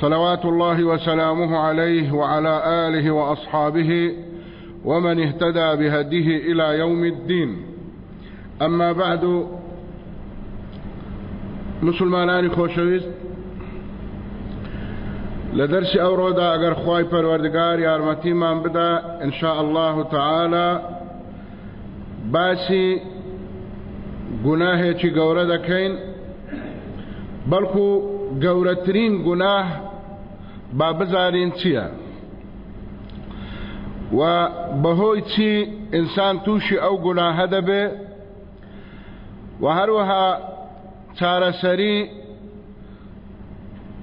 صلوات الله وسلامه عليه وعلى آله وأصحابه ومن اهتدى بهديه إلى يوم الدين. أما بعد مسلمانان خوشويست لدرس أورودا أقر خواي پروردگار يارمتي من بدا إن شاء الله تعالى باسي گناهي چي گورا دكين بلکو گورترین گناه با بزارین چییە و بەهۆی چی ئینسان تووشی ئەو گوناهە دەبێ؟ و هەروەها چارەسەری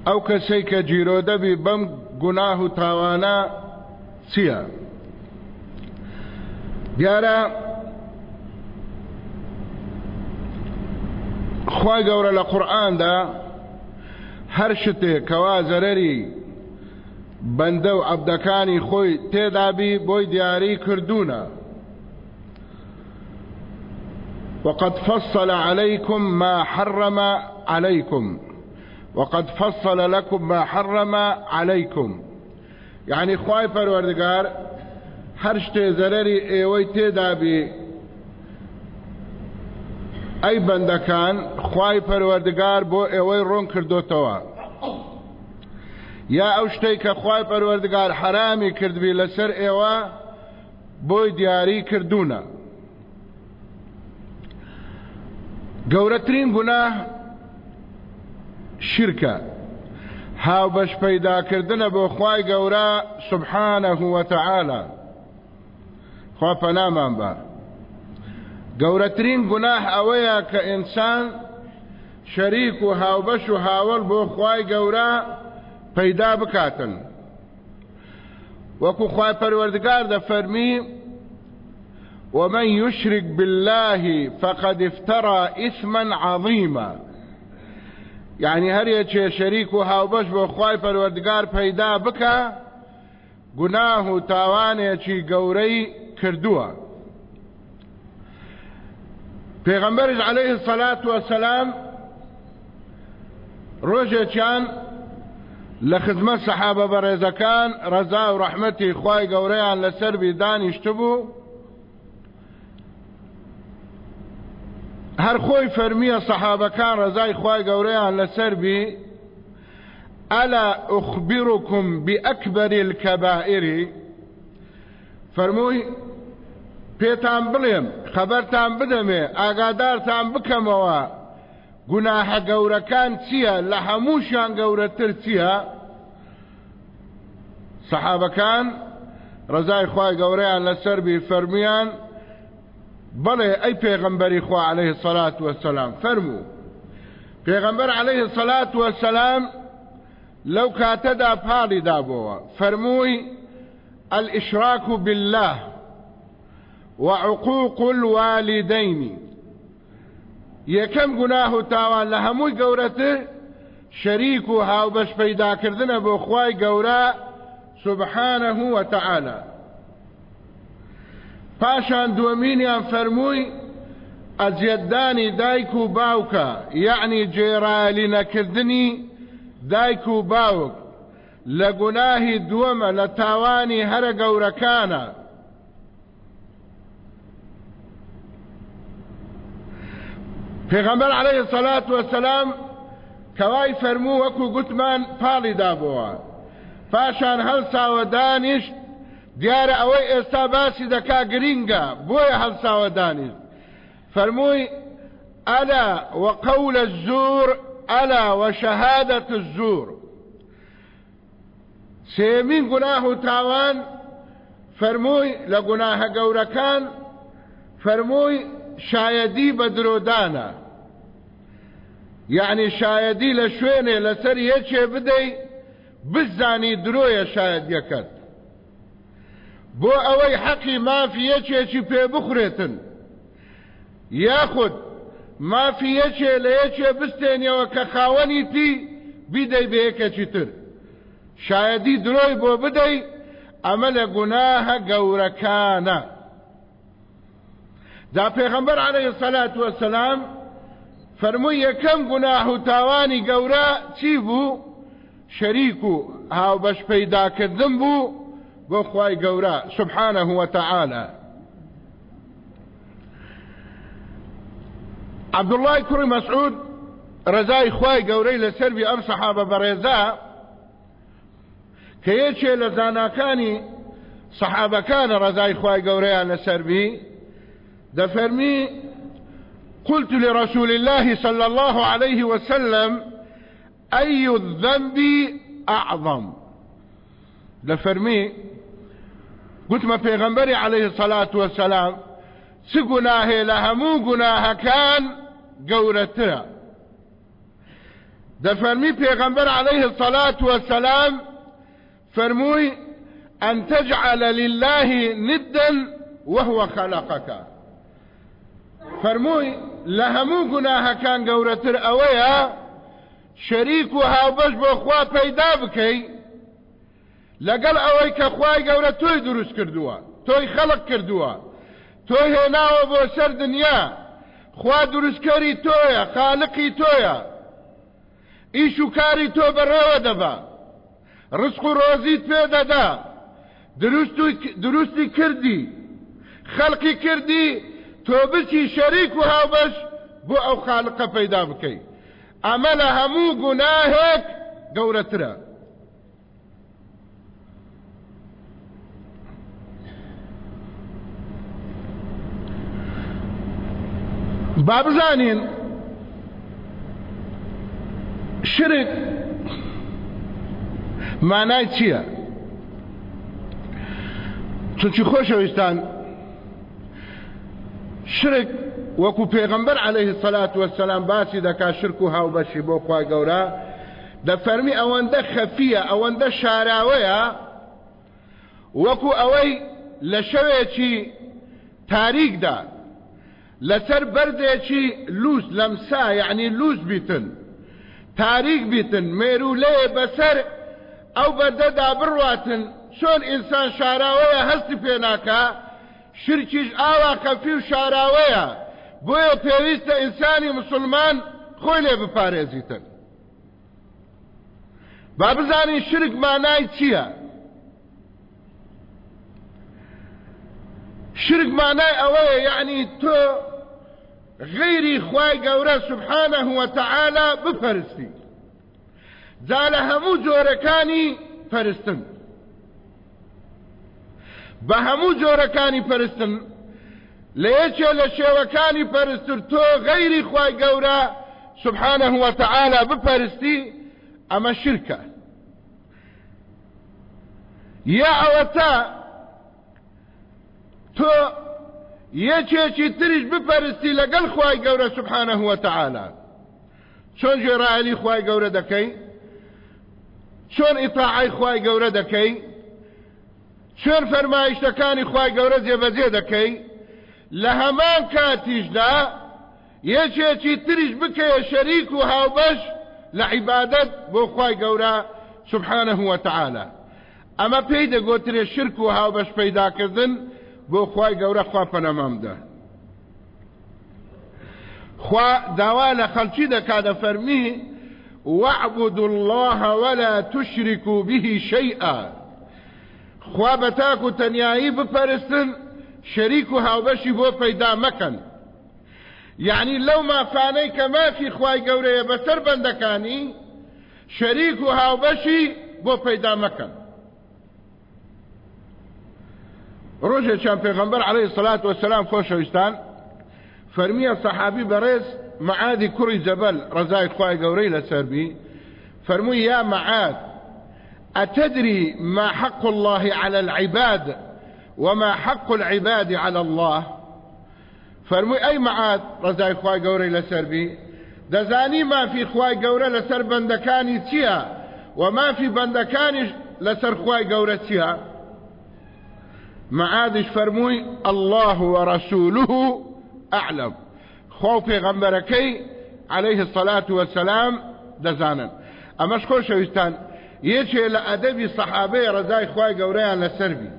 ئەو کەسەی کە جیرۆ دەبی بەم گوناه و تاوانە چییە؟ دیارە خی گەورە لە قورآاندا هەر شتێک کەوا زەرەری بەندە و عەبدەکانی خۆی تێدابی بۆی دیاری کردوونە. وقد فصل عليكم ما حرم عليكم. وقد فصل لكم ما حرم عليكم. يعني خواي پروردگار هر شتێ زەرەری ئێوەی تێدابی ئەی بەندەکان خوای پەروەردگار بۆ ئێوەی ڕوون کردوتەوە. یا ئەو شتەی کە خوای پەروەردگار حرامی کردبی لەسەر ئێوە بۆی دیاری کردوونە. گەورەترین گوناه شرکە هاو بەش پەیداکردنە بۆ خوای گەورە سبحانه وتعالى خوا پەنامان بە. گەورەترین گوناه ئەوەیە کە ئینسان شەریک و هاوبەش و هاوڵ بۆ خوای گەورە پەیدا بکاتن. وەکو خوای پەروەردگار دەفەرمی ومن يشرك بالله فقد افترى إثما عظيما. يعني هر يچه شريك و هاوبش بو خوای پروردگار پیدا بکا گناه و تاوانه چی گوری کردوه. پێغەمبەرش عليه الصلاة والسلام ڕۆژێکیان لە خزمەت سەحابە بەڕێزەکان ڕەزا و ڕەحمەتی خوای گەورەیان لەسەربی دانیشت بوو. هەر خۆی فەرمیە سەحابەکان ڕەزای خوای گەورەیان لەسەربی ئەلا ئوخبركم بأكبر الكبائر فەرمووی پێتان بڵێم خەبەرتان بدەمێ ئاگادارتان بکەمەوە. گوناحە گەورەکان چییە؟ لە هەمووشیان گەورەتر چییە؟ سەحابەکان ڕزای خوای گەورەیان لەسەربی فەرمیان بەڵێ ئەی پێغەمبەری خوا عليه الصلاة والسلام فەرموو. پێغەمبەر عليه الصلاة والسلام لەو کاتەدا پاڵی دابەوە فەرمووی بالله وعقوق الوالدين یەکەم گوناه و تاوان لە هەمووی گەورەتر شەریک و هاوبەش پەیداکردنە بۆ خوای گەورە سبحانه وتعالى پاشان دووەمینیان فەرمووی ئەجێدانی دایک و باوکە یعنی جێرالی نەکردنی دایک و باوک لە گوناهی دووەمە لە تاوانی هەرە گەورەکانە پێغەمبەر عليه الصلاة والسلام کەوای فەرموو وەکو گوتمان پاڵی دابەوە پاشان هەڵساوە دانیشت دیارە ئەوەی ئێستا باسی دەکا گرینگە بۆیە هەڵساوە دانیشت فەرمووی ئەلا وقول الزور ئەلا وشهادة الزور. سێمین گوناه و تاوان فەرمووی لە گوناهە گەورەکان فەرمووی شایەدی بە درۆدانە. یعنی شایەدی لە شوێنێ لەسەر یەکێ بدەی بزانی درۆیە شایەت یەکەت بۆ ئەوەی حەقی مافی یەکێکی پێ بخورێتن؟ یاخود مافی یەکێ لە یەکێ بستێنەوە کە خاوەنی تی بیدەی بە یەکێکی تر. شایدی درۆی بۆ بدەی ئەمە لە گوناهە گەورەکانە. دا پێغەمبەر عليه الصلاة والسلام فەرمووی یەکەم گوناه و تاوانی گەورە چی بوو؟ شەریک و هاوبەش پەیداکردن بوو بۆ خوای گەورە سبحانه وتعالى عبد الله کوڕی مەسعود ڕزای خوای گەورەی لەسەروی ئەم سەحابە بەڕێزا کە یەکێ لە زاناکانی سەحابەکانە ڕزای خوای گەورەیان دەفەرمی قلت لرسول الله صلى الله عليه وسلم أي الذنب أعظم لفرمي قلت ما پیغمبري عليه الصلاة والسلام سقناه لهمو قناه كان قورتها دفرمي پیغمبر عليه الصلاة والسلام فرموي أن تجعل لله ندا وهو خلقك فرموي لە هەموو گوناهەکان گەورەتر ئەوەیە شەریک و هاوبەش بۆ خوا پەیدا بکەی لەگەڵ ئەوەی کە خوای گەورە تۆی دروست کردووە تۆی خەڵق کردووە تۆی هێناوە بۆ سەر دنیا خوا دروستکەری تۆیە خالقی تۆیە. ئیش و کاری تۆ بەڕێوە دەبا ڕسق و ڕۆزیت پێ دەدا. دروستی کردی خەڵقی کردی تۆ بچی شەریک و هاوبەش بۆ ئەو خاڵقە پەیدا بکەیت ئەمە لە هەموو گوناهێک گەورەترە. با بزانین شرک مانای چییە؟ چونچی خۆشەویستان شرك وەکو پێغمبەر عليه الصلاة والسلام باسی دەکا شرک و هاوبەشی بۆ خوای گەورە دەفەرمی ئەوەندە خەفیە ئەوەندە شاراوەیە وەکو ئەوەی لە شەوێکی تاریکدا لەسەر بەردێکی لوس لەمسا یعنی لوس بیتن تاریک بیتن مێرولێ بەسەر ئەو بەردەدا بڕواتن چۆن ئینسان شاراوەیە هەستی پێناکە شرکیش ئاوا خەفی و شاراوەیە. بۆیە پێویستە ئینسانی مسلمان خۆی لێ بپارێزیتن. با بزانین شرک مانای چییە؟ شرک مانای ئەوەیە یعنی تۆ غیری خوای گەورە سبحانه وتعالى بپەرستی جا لە هەموو جۆرەکانی پەرستن جۆرەکانی پەرستن. لە یەکێ لە شێوەکانی پەرستر تۆ غەیری خوای گەورە سبحانه وتعالى بپەرستی ئەمە شرکە. یا ئەوە تا تۆ یەکێکی تریش بپەرستی لەگەڵ خوای گەورە سبحانه وتعالى چۆن ژێڕایلی خوای گەورە دەکەی؟ چۆن ئیطاعی خوای گەورە دەکەی؟ چۆن فەرمایشتەکانی خوای گەورە جێبەجێ دەکەی؟ لە هەمان کاتیشدا یەکێکی تریش بکەیە شەریک و هاوبەش لە عیبادەت بۆ گەورە سبحانه وتعالى ئەمە پێی دەگۆترێ شرک و هاوبەش پەیداکردن بۆ خوای گەورە خوا پەنەمامدا. خوا داوا لە خەڵکی دەکا دەفەرمی واعبدوا الله ولا تشركوا به شيئا خوا بەتاک و تەنایی بپەرستن شەریک و هاوبەشی بۆ پەیدا مەکەن. یعنی لەو مافانەی کە مافی خوای گەورەیە بەسەر بەندەکانی شەریک و هاوبەشی بۆ پەیدا مەکەن. ڕۆژێکیان پێغەمبەر عليه الصلاة والسلام خۆشەویستان فەرمیە سەحابی بەڕێز معادی کوڕی جەبەل ڕزای خوای گەورەی لەسەربی فەرمووی یا معاد أتدري ما حق الله على العباد وما حق العباد على الله؟ فرمي أي معاد رزاي خواي قوري لسربي دزاني ما في خواي قوري لسر بندكاني تيا وما في بندكاني لسر خواي قوري تيا معادش فرموي الله ورسوله أعلم. خوف غمبركي عليه الصلاة والسلام دزانا أما شكو شويستان يشي لأدبي صحابي رزاي خواي قوريان لسربي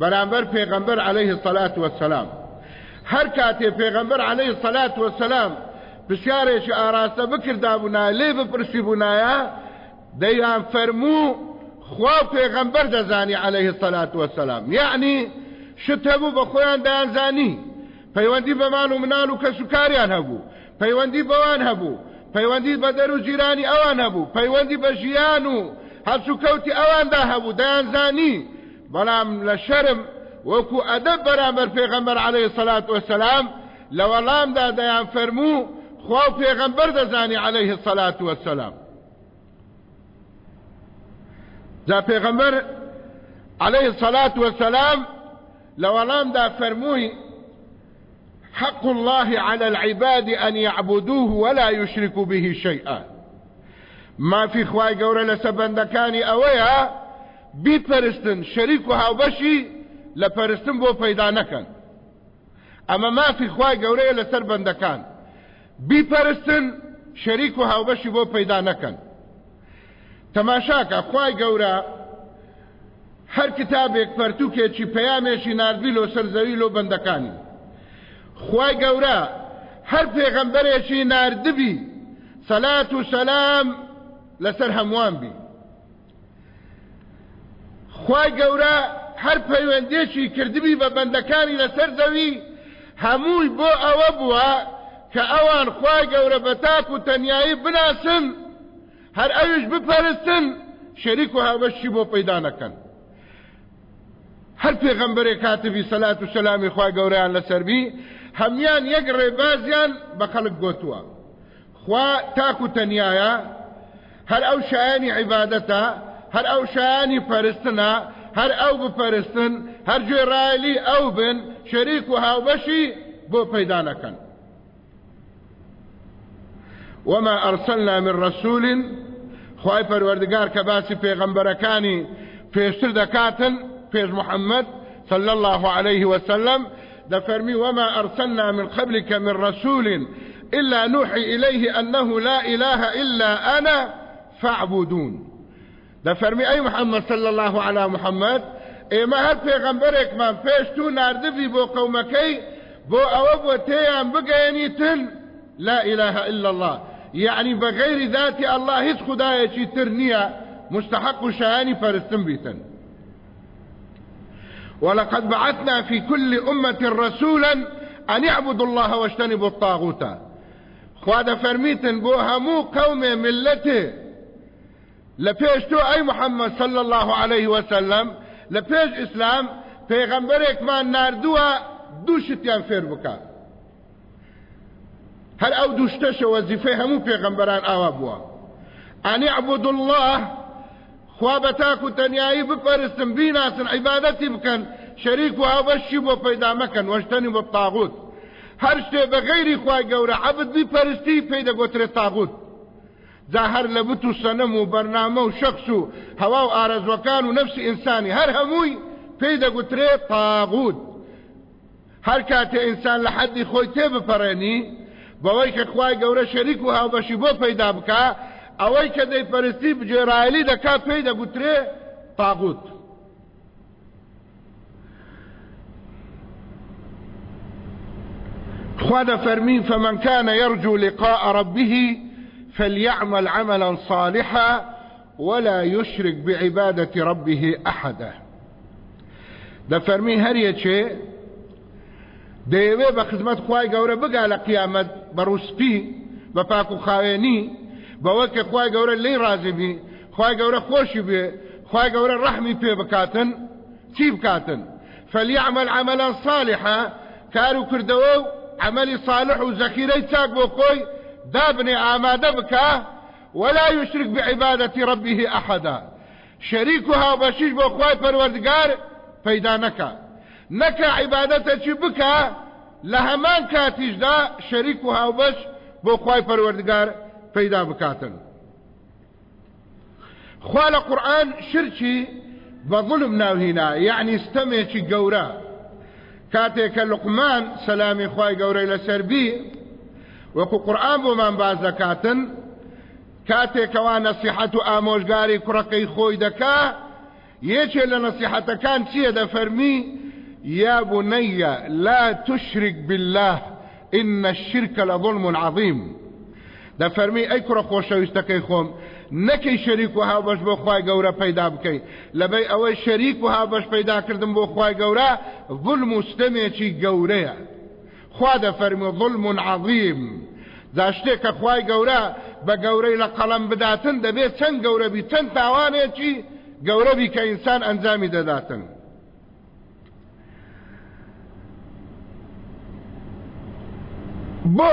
بەرامبەر پێغەمبەر عليه الصلاة والسلام هەر کاتێ پێغەمبەر عليه الصلاة والسلام پرسیارێکی ئاراستە بکردا بوونا لێ بپرسی بوونایە دەیان فەرموو خوا پێغەمبەر دەزانی عليه الصلاة والسلام یعنی شت هەبوو بە خۆیان دەیانزانی پەیوەندی بەمان و منال و کەسوکاریان هەبوو. پەیوەندی بەوان هەبوو. پەیوەندی بە دەر و جیرانی ئەوان هەبوو. پەیوەندی بە ژیان و هەرچوو ئەواندا هەبوو دەیانزانی بەڵام لە شەرم وەکو ئەدەب بەرامبەر پێغەمبەر عليه الصلاة والسلام لە وەڵامدا دەیان فەرموو خوا پێغەمبەر دەزانی عليه الصلاة والسلام جا پێغەمبەر عليه الصلاة والسلام لە وەڵامدا فەرمووی حق الله على العباد أن يعبدوه ولا يشركوا به شيئا. ما في خواي قورة لسبندكاني أويها بیپەرستن شەریک و هاوبەشی لە پەرستن بۆ پەیدا نەکەن. ئەمە مافی خوای گەورەیە لەسەر بەندەکان. بیپەرستن شەریک و هاوبەشی بۆ پەیدا نەکەن. تەماشاکە خوای گەورە هەر کتابێک پەرتوکێکی پەیامێکی نردوی لۆ سەرزەوی لۆ بەندەکانی. خوای گەورە هەر پێغەمبەرێکی نردبی سەلات و سەلام لەسەر هەمووان بی خوای گەورە هەر پەیوەندێکی کردبی بە بەندەکانی لەسەر زەوی هەمووی بۆ ئەوە بووە کە ئەوان خوای گەورە بە تاک و تەنایی بناسن هەر ئەوش بپەرستن شەریک و هاوبەشی بۆ پەیدا نەکەن. هەر پێغەمبەرێک کاتبی سەلات و سەلامی خوای گەورەیان لەسەربی هەمیان یەک ڕێبازیان بە خەڵک گۆتووە. خوا تاک و هەر ئەو شایانی عیبادەتە هەر ئەو شایانی پەرستنە هەر ئەو بپەرستن هەر گوێڕایلی ئەو بن؟ شەریک و هاوبەشی بۆ پەیدا نەکەن وما أرسلنا من رسول. خواهي پروردگار كباسي پیغمبركاني پیشتر دكاتن پیش محمد صلى الله عليه وسلم دفرمي وما أرسلنا من قبلك من رسول إلا نوحي إليه أنه لا إله إلا أنا. فاعبدون. ده فرمی ای محمد صلی الله علی محمد ئێمە هەر پێغەمبەرێکمان پێشتو نردبی بۆ قەومەکەی بۆ ئەوە بۆ تێیان بگەێنیتن لا إله إلا الله. يعني بغير ذات الله هیچ خدایەکی تر نییە مستحق شهاني فرستن بيتن ولقد بعثنا في كل أمة رسولا أن يعبدوا الله واجتنبوا الطاغوت. خوا دەفەرمیتن بۆ هەموو قەوم میللەتە لەپێش تۆ ئەی محمد صلی الله علیه وسلم لەپێش ئیسلام پێغەمبەرێک مان نردووە دوو شتیان فێر بکە هەر ئەو دوشتەشە وەزیفەی هەموو پێغەمبەران ئاوا بووە أن اعبدوا الله خوا بە تاک و تەنایی بپەرستن بیناسن عیبادەتی بکەن شەریک و هاوبەشی بۆ پەیدا مەکەن واجتنبوا الطاغوت هەر شتێ بە غەیری خوای گەورە عەبد بیپەرستی پێی دەگۆترێت تاغوت جا هەر لە بت و سەنەم و بەرنامە و شەخص و هەوا و ئارەزوەکان و نەفسی ئینسانی هەر هەمووی پێی دەگوترێت تاغوت هەر کاتێ ئینسان لە حەدی خۆی تێ بپەڕێنی بەوەی کە خوای گەورە شەریک و هاوبەشی بۆ پەیدا بکە ئەوەی کە دەیپەرستی بجێرایلی دەکا پێی دەگوترێ تاغوت خوا دەفەرمی فمن كان يرجو لقاء ربه فليعمل عملا صالحا ولا يشرك بعبادة ربه أحدا. ده فرمي هر يچه دەیەوێ بە خزمەت خی گەورە بگا لە قیامەت بەڕوسپی بە پاک و خاوێنی بەوە کە خی گەورە لی ڕازبی خی گەورە خۆشی بێ خی گەورە ڕەحمی پێ بکاتن چی بکاتن؟ فليعمل عملا صالحا کار و کردەوە و عملی دابنێ ئامادە بکە ولا یشرک بعیبادەتی ڕبیه ئەحدا شەریک و هاوبەشیش بۆ خوای پەروەردگار پەیدا نەکە نەکە عیبادەتە چی بکە؟ لە هەمان کاتیشدا شەریک و هاوبەش بۆ خوای پەروەردگار پەیدا بکاتن. خوا لە قورآن شرچی بە ظلم ناوهینا یعنی ستەمێکی گەورە. کاتێککە لقمان سەلامی خوای گەورەی لەسەربی وەکو قورآن بۆمان باز دەکاتن کاتێکەوە نەسیحەت و ئامۆژگاری کوڕەکەی خۆی دەکا یەکێ لە نەسیحەتەکان چییە دەفەرمی؟ یا بنيە لا تشرك بالله إن الشرك لظلم عظيم دەفەرمی ئەی کوڕە خۆشەویستەکەی خۆم نەکەی شەریک و هاوبەش بۆ خی گەورە پەیدا بکەیت لەبەی ئەوەی شەریک و هاوبەش پەیداکردن بۆ خی گەورە ظلم و ستەمێکی گەورەیە. خوا دەفەرمی ظلم عظیم. دا شتێکە خی گەورە بە گەورەی لە قەڵم بداتن دەبێت چەند گەورەبی چەند تاوانێکی گەورەبی کە ئینسان ئەنجامی دەداتن. بۆ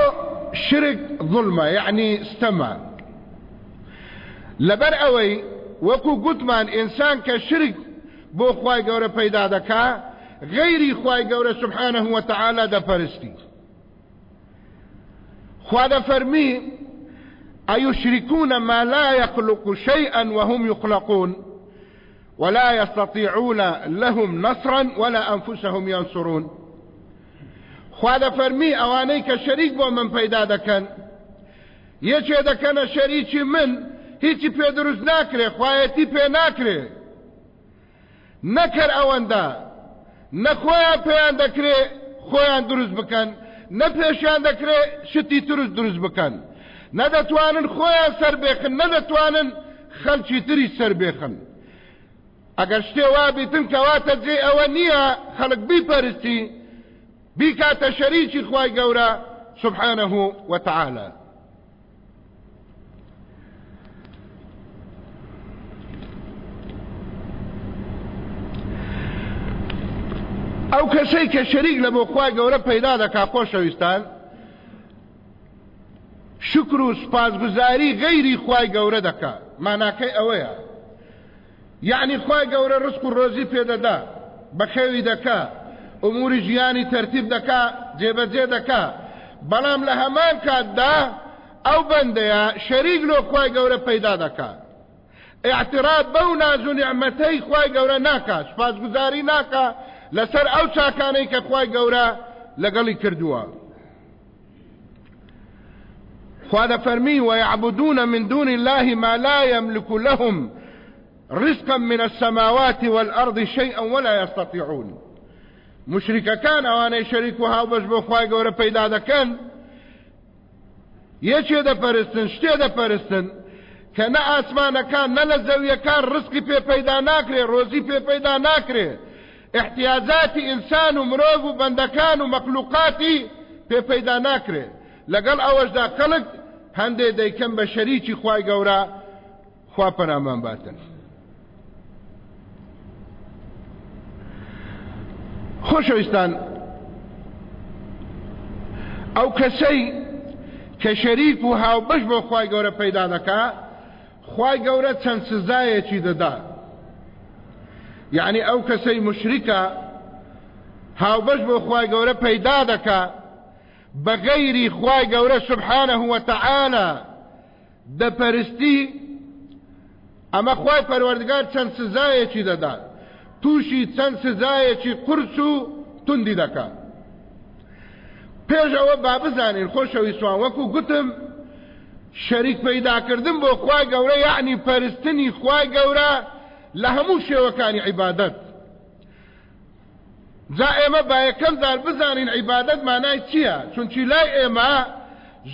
شرك ظلمە یعنی ستەمە. لەبەر ئەوەی وەکو گوتمان ئینسان کە شرک بۆ خی گەورە پەیدا دەکا غەیری خی گەورە سبحانه وتعالى دەپەرستی خوا دەفەرمی أيشركون ما لا يخلق شيئا وهم يخلقون ولا يستطيعون لهم نصرا ولا أنفسهم ينصرون خوا دەفەرمی ئەوانەی کە شەریک بۆ من پەیدا دەکەن یەکێ دەکەنە شەریکی من هیچی پێ دروست ناکرێ خوایەتی پێ ناکرێ نەکەر ئەوەندە نەخۆیان پێیان دەکرێ خۆیان دروست بکەن. نە پێشیان دەکرێ شتی تر دروست بکەن. نەدەتوانن خۆیان سەر بێخن نەدەتوانن خەلکی تری سەر بێخن. ئەگەر شتێ وابیتن کەواتە جێ ئەوە نییە خەڵک بیپەرستی بیکاتە شەریکی خوای گەورە سبحانه وتعالى ئەو کەسەی کە شەریک لە بۆ خخوای گەورە پەیدا دەکا خۆشەویستان شکر و سپاسگوزاری غەیری خی گەورە دەکا. ماناکەی ئەوەیە. یعنی خی گەورە ڕسک و ڕۆزی پێدەدا بەخێوی دەکا. ئوموری ژیانی تەرتیب دەکا. جێبەجێ دەکا. بەڵام لە هەمان کاتدا ئەو بەندەیە شەریک لۆ خی گەورە پەیدا دەکا. اعتراض بەو ناز و نعمەتەی خی گەورە ناکات سپاسگوزاری ناکە لەسەر ئەو چاکانەی کە خی گەورە لەگەڵی کردووە. خوا فرمي ويعبدون من دون الله ما لا يملك لهم رزقا من السماوات والأرض شيئا ولا يستطيعون. مشرك كان وأنا شريكها وبش بخواي قورا پیدا دكن یەکێ دەپەرستن شتێ دەپەرستن کە نە ئاسمانەکان نە لە زەویەکان ڕسقی پێ پەیدا ناکرێ ڕۆزی پێ پەیدا ناکرێ. احتیاجاتی ئینسان و مرۆڤ و بەندەکان و مەخلوقاتی پێ پەیدا ناکرێ. لەگەڵ ئەوەشدا خەڵک هەندێ دەیکەم بە شەریکی خوای گەورە خوا پەنامان باتن. خۆشەویستان ئەو کەسەی کە شەریک و هاوبەش بۆ خوای گەورە پەیدا دەکا خوای گەورە چەند سزایەکی دەدا. یعنی ئەو کەسەی مشریکە هاوبەش بۆ خوای گەورە پەیدا دەکا بغير خواي قورة سبحانه وتعالى دەپەرستی ئەمە خی پەروەردگار چەند سزایەکی دەدات تووشی چەند سزایەکی قرس و توندی دەکات پێش ئەوە با بزانین خۆشەوی سوان وەکو گوتم شەریک پەیداکردن بۆ خی گەورە یعنی پەرستنی خی گەورە لە هەموو شێوەکانی عیبادت جا ئێمە با یەکەم دار بزانین عیبادت مانای چییە؟ چونچی لای ئێمە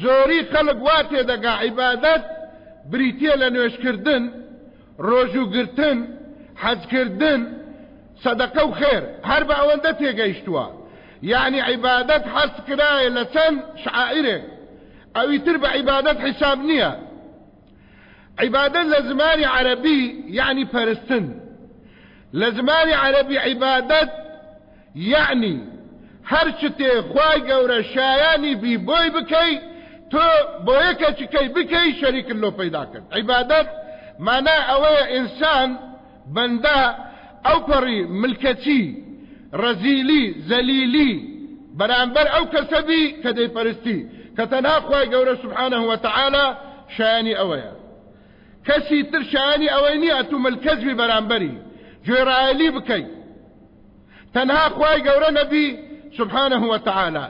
زۆری خەڵک وا تێدەگا عیبادت بریتە لە نوێشکردن ڕۆژوگرتن حەجکردن سەدەقە و خێر هەر بە ئەوەندە تێگەیشتووە. یعنی عیبادت حەست کرایە لە چەند شعائرێک. ئەوی تر بە عیبادت حیساب نییە. عیبادت لە زمانی عەربی یعنی زمانی عەربی عیبادت یعنی هەر شتێ خوای گەورە شایانی بی بۆی بکەی تۆ بۆ یەکە چکەی بکەی شەریکن لۆ پەیدا کرد. عیبادت مانای ئەوەیە ئینسان بەندە ئەو پەڕی ملکەچی ڕەزیلی زەلیلی بەرامبەر ئەو کەسەبی کە دەیپەرستی کە تەنها سبحانه وتعالى شایانی ئەوەیە کەسی تر شایانی ئەوەی نییە تو ملکەزبی بەرامبەری. گوێڕایلی بکەیت تەنها خوای گەورە نەبی سبحانه وتعالى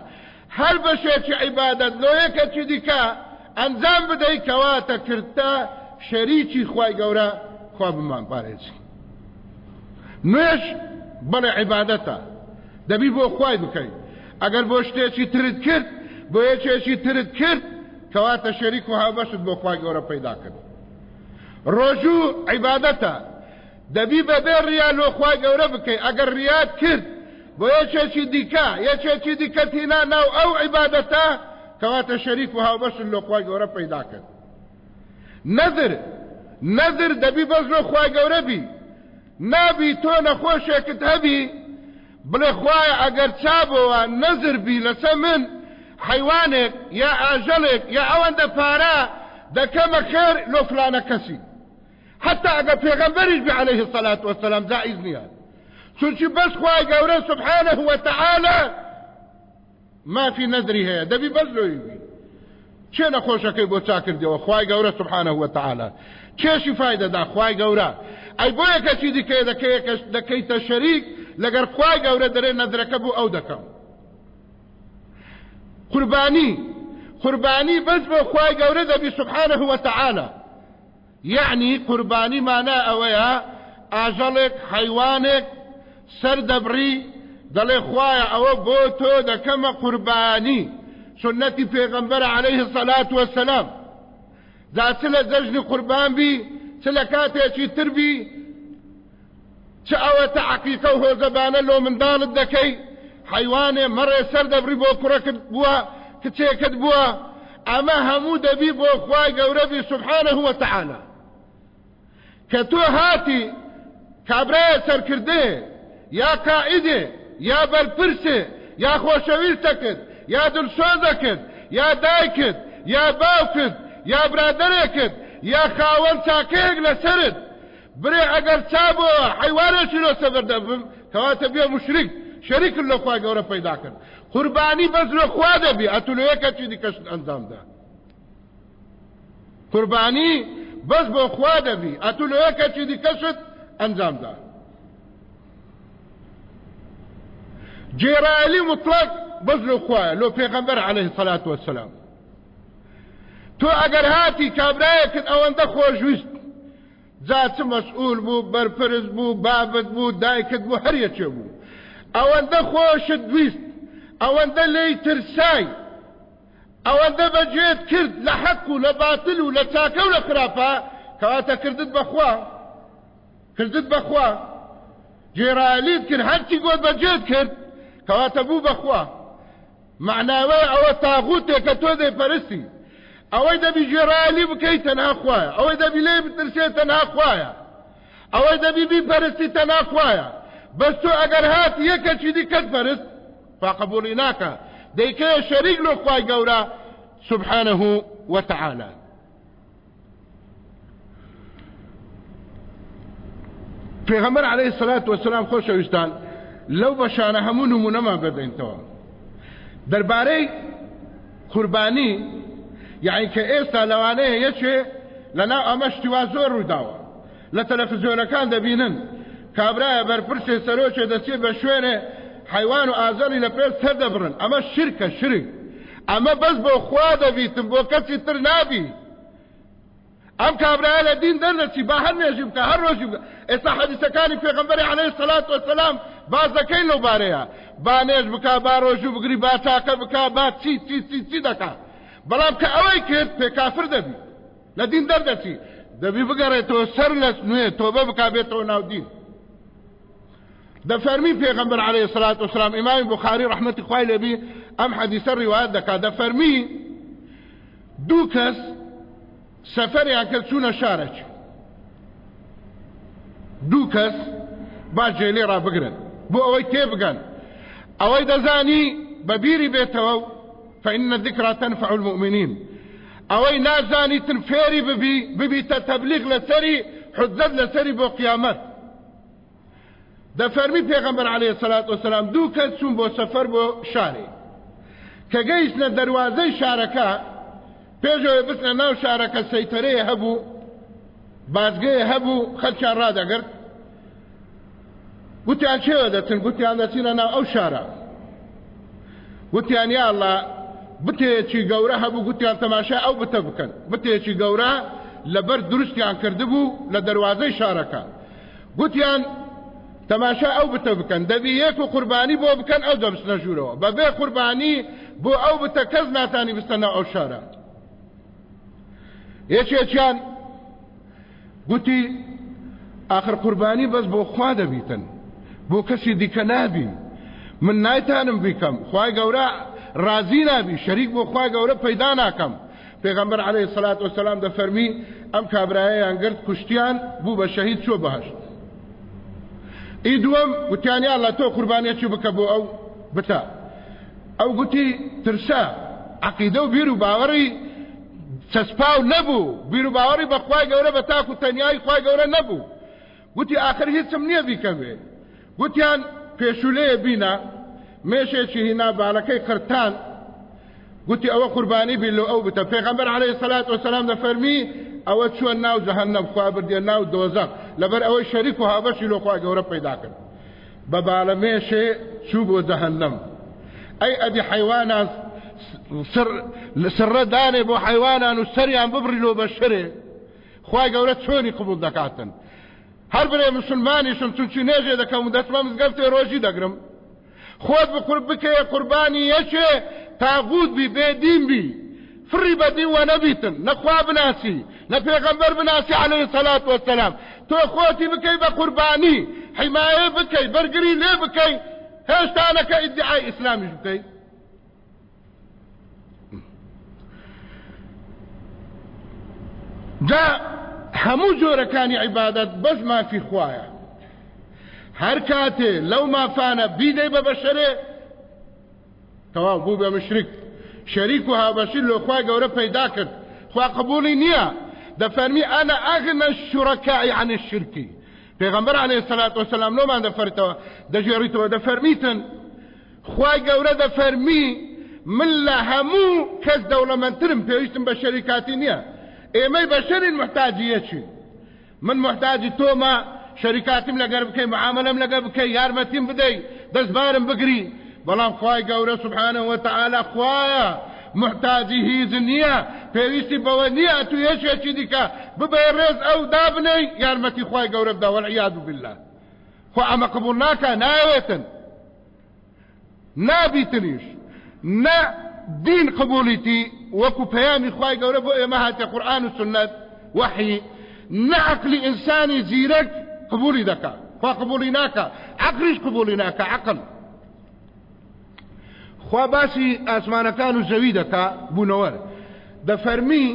هەر بەشێکی عیبادەت لۆیەکەکی دیکە ئەنجام بدەی کەواتە کردتە شەریکی خوای گەورە خوا بمان پارێزی نوێش بەڵێ عیبادەتە. دەبی بۆ خوای بکەیت ئەگەر بۆ شتێکی ترت کرد بۆ یەکێکی ترت کرد کەواتە شەریک و هاوبەشت بۆ خوای گەورە پیدا کرد. ڕۆژوو عیبادەتە. دەبی بەبێ ڕیا لۆخوای گەورە بکەیت ئەگەر ڕیات کرد بۆ یەکێکی دیکە یەکێکی دیکە تینا ناو ئەو عیبادەتە کەواتە شەریک و هاوبەشت لۆخوای گەورە پیدا کرد. نەذر نەذر دەبی بەش لۆخوای گەورە بی. نابی تۆ نەخۆشێکت هەبی. بڵێ خوایە ئەگەر چابەوە نەزر بی لەسە من. حیوانێک یا ئاژەڵێک یا ئەوەندە پارە دەکەمە خێر لۆ فلانە کەسی. حتى ئەگە پێغەمبەریش بی عليه الصلاة والسلام جائز نییە چونچی بەس خوای گەورە سبحانه وتعالى ما في نذری هەیە دەبی بەس لۆی بی. چێ نەخۆشەکەی بۆ چاکردەوە خوای گەورە سبحانه وتعالى کێشی فایدەدا خوای گەورە ئەی بۆ یەکەچی دیکەی دەکەیتە شەریک لەگەر خوای گەورە دەرێ نەدرەکە بوو ئەو دەکەم قوربانی قوربانی بەس بۆ خوای گەورە دەبی سبحانه وتعالى يعني قوربانی مانە ئەوەیە ئاژەڵێک حیوانێک سەر دەبڕی دەڵێ خوایە ئەوە بۆ تۆ دەکەمە قوربانی. سنەتی پێغەمبەر عليه الصلاة والسلام دا چ لە جەژنی قوربان بی چ لە کاتێکی تر بی چ ئەوە تەعقیقە و هۆزەبانە لۆ منداڵت دەکەی. حیوانێ مەڕێ سەر دەبری بۆ کوڕەکەت بووە کچێکت بووە. ئەمە هەموو دەبی بۆ خوای گەورەبی سبحانه وتعالى کە تۆ هاتی کابرایە سەرکردێ یا قائدێ یا بەرپرسێ یا خۆشەویستەکرد یا دڵسۆزەکرد یا دایکت یا باوکت یا برادەرێکت یا خاوەن چاکەیەک لەسرت برێ ئەگەر چابەوە حیوانێکی لۆ سەبەر دەبم کەواتە بێ مشرک شەریک لە خوا گەورە پیدا کرد. قوربانی بەس لە خوا دەبی ئەتولوەکەچی دیکەشت ئەنجامدا قوربانی بەس بۆ خوا دەبی ئەتولوەکەچی دیکەشت ئەنجامدا گوێڕایەڵی موتڵەق بەس لە خوایە لۆ پێغەمبەر عليه الصلاة والسلام. تۆ ئەگەر هاتی کابرایەکت ئەوەندە خۆشویست جا چ مەسئول بوو بەرپرس بوو بابت بوو دایکت بوو هەریەکێ بوو ئەوەندە خۆشت دویست ئەوەندە لی ترسای ئەوەندە بەجێت کرد لە حەق و لە باتڵ و لە چاکە و لە خراپە کەواتە کردت بەخوا کردت بەخوا جێرایلیت کرد هەرچی گۆت بەجێت کرد کەواتە بوو بەخوا معناوە ئەوە تاغوتێک کە تۆ دەیپەرستی ئەوەی دەبی ژێڕالی بکەیت تەنها خوایە ئەوەی دەبی لێ بترسێت تەنها خوایە ئەوەی دەبی بیپەرستی تەنها خوایە بەس تۆ ئەگەر هات یەکەچی دیکەت پەرست فقبولی ناکە دەیکەیە شەریک لۆ خوای گەورە سبحانه وتعالى پێغەمبەر عليه الصلاة والسلام خۆشەویستان لەو بەشانە هەموو نمونەمان ببینتەوە. دەربارەی قوربانی یعنی کە ئێستا لەوانەیە یەکێ لەنا ئەمە شتیوا زۆر ڕووداوە. لە تەلەفزیۆنەکان دەبینن کابرایە بەرپرسێ سەرۆکێ دەچێت بە شوێنێ حیوان و ئازەڵی لە پێ سەر دەبرن ئەمە شرکە شرک ئەمە بەس بۆ خوا دەبیتم بۆ کەسی تر نابی. ئەم کابرایە لە دین دەرنەچی با هەر نوێژی بکە هەر ڕۆژی ئێستا حەدیسەکانی پێغەمبەری عليه الصلاة والسلام باس دەکەین لەو بارەیە با نوێژ بکە با ڕۆژوو بگری با تاکە بکە با چی چی چی چی دەکات بەڵام کە ئەوەی کرد پێ کافر دەبی دەفەرمی پێغەمبەر عليه الصلاة والسلام ئیمامی بخاری ڕحمەتی خوای لێبی ئەم حەدیسە ڕیوایەت دەکات دەفەرمی دوو کەس سەفەریان کرد چوونە شارێک دوو کەس با جێلێ ڕابگرن بۆ ئەوەی تێبگەن ئەوەی دەزانی بەبیری بێتەوە فإن الذكرى تنفع المؤمنين اوي نازاني تنفيري ببي ببي تتبليغ لسري حجت لسري بو قيامت ده فرمي پیغمبر عليه الصلاة والسلام دو کس چون بو سفر بو شاري که گەیشتە دەواازەی شارەکە پێشەوە بستنە ناو شارەکە سەیتەرەیە هەبوو بازگەیە هەبوو خەلچان ڕدەگرت گوتیان چێوە دەچن؟ گوتیان دەچینە ناو ئەو شارە. گوتیان یا الله بتێکی گەورە هەبوو گوتیان تەماشا ئەو بتە بکەن. بتێکی گەورە لەبەر دروستیان کردبوو لە دەواازەی شارەکە. گوتیان تەماشا ئەو بتە بکەن. دەبی یەک و قوربانی بۆ بکەن ئەو دەبستنە ژوورەوە. بەبێ قوربانی بۆ ئەو بتە کەس ناتانی بستەنە ئەو شارە. یەکێکیان گوتی آخر قوربانی بەس بۆ خوا دەبیتن. بۆ کەسی دیکە نابی من نایتانم بیکەم. خی گەورە رازی نابی. شەریک بۆ خی گەورە پەیدا ناکەم. پێغمبەر عليه سلات وسلام دەفەرمی ئەم کابراایەیان گرت کوشتیان بوو بە شەهید چۆ بەهشت. ئی دووەم گوتیانیان لە تۆ قوربانیەکی بکە بۆ ئەو بتا ئەو گوتی ترسا عقیدە و بیر و باوەڕی چەسپاو نەبوو. بیر و باوەڕی بەخوای گەورە بە تاک و تەنیایی خوای گەورە نەبوو. گوتی آخر هیچم نییە بیکەوێ. گوتیان پێشولەیە بینە مێشێکی هینا باڵەکەی قرتان گوتی ئەوە قوربانی بی لە ئەو بتە. پێغەمبەر عليه سلات وسلام دەفەرمی ئەوە چوە ناو جەهەنەم خوا بردێ ناو دۆزەق. لەبەر ئەوەی شەریک و هاوەشی لۆخوا گەورە پیدا کرد. بە باڵە مێشێ چوو بۆ جەهەنەم ئەی ئەبی حیوانان سڕە دانێ بۆ حیوانان و سەریان ببڕیلۆ بە شرێ. خی گەورە چۆنی قبول دەکاتن. هەر برێ مسلمانیشم چونچی نێژێ دەکەم و دەچمە مزگەفتێ ڕۆژی دەگرم. خۆت بقورب بکەیە قوربانی یەکێ تاغوت بی بێدین بی. فڕی بەدی وە نەبیتن نەخوا بناسی بناسی عليه سەلات وەسەلام تۆ خۆتی بکەی بە قوربانی حیمایە بکەی بەرگری لێ بکەی هێشتانەکە ئیدعای ئیسلامیش بکەی جا هەموو جۆرەکانی عیبادەت بەس مافی خوایە هەر کاتێ لەو مافانە بیدەی بە بەشەرێ تەواو بوو بە شەریک و هاوبەشی لۆخوای گەورە پەیدا کرد. خوا قبولی نییە. ئەنە ئەغنە شوڕەکای عن الشرکی. پێغەمبەر عليه الصلاة والسلام نۆمان دەفەرتەوە دەژێڕیتەوە دەفەرمیتن. خوای گەورە دەفەرمی من لە هەموو کەس دەوڵەمەندترم پێویستم بە شەریکاتی نییە. ئێمەی بەشەرین محتاجیەکی من محتاجی تۆمە شەریکاتیم لەگەر بکەی معاملەم لەگە بکەی یارمەتیم بدەی دەستبارم بەڵام خوای گەورە سبحانه وتعالى خوایە محتاجی هیچ نییە. پێویستی بەوە نییە. تو یەکێکی دیکە. ببێ ڕێز ئەو دابنەی یارمەتی خوای گەورە بدا. والعیاذ بالله. خو ئەمە قبول ناکە ناوێتن نابیتنیش. نە دین قبولیتی. وەکو پەیامی خوای گەورە بۆ ئێمە هاتە قورآن و سنت. وحی. نعقلی ئینسانی زیرەک قبولی دەکات عقلیش قبولی ناکە عقل. خوا باسی ئاسمانەکان و زەوی دەکا بوونەوەر دەفەرمی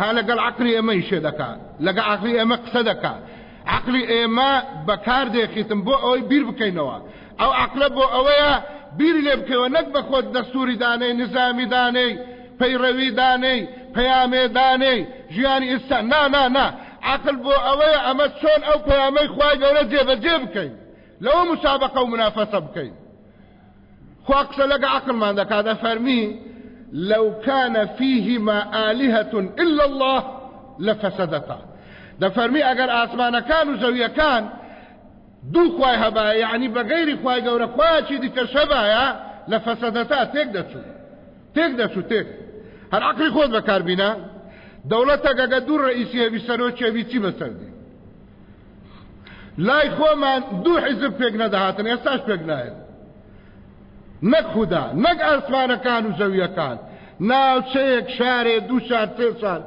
ها لەگەڵ عقلی ئێمەی شێ دەکا لەگە عقلی ئێمە قسە دەکا. عقلی ئێمە بەکار دێخیتم بۆ ئەوەی بیر بکەینەوە. ئەو عقلە بۆ ئەوەیە بیری لێ بکەوە نەک بە خۆت دەستوری دانەی نظامی دانەی پەیڕەوی دانەی پەیامێ دانەی ژیانی ئێستا نا نا نا. عقل بۆ ئەوەیە ئەمە چۆن ئەو پەیامەی خوای گەورە جێبەجێ بکەین. لەوە مسابقە و منافەسە بکەین. خوا قسە لەگە عقلمان دەکا دەفەرمی لو كان فيهما آلهة إلا الله لفسدتا. دەفەرمی ئەگەر ئاسمانەکان و زەویەکان دوو خوای هەبایە یعنی بەغیری خوای گەورە خوایکی دیکە شەبایە لە فەسەدەتا تێک دەچوو تێک دەچوو تێک هەر عقلی خۆت بەکاربینا دەوڵەتە گەگە دوو ڕئیسی هەبی سەرۆکێوی چی بەسەردی لای خۆمان دوو حیزب پێک نەدەهاتن ئێستاش پێک نایێت نەک خوددا نەک ئاسمانەکان و زەویەکان. ناوچەیەک شارێ دوو شار سێ سال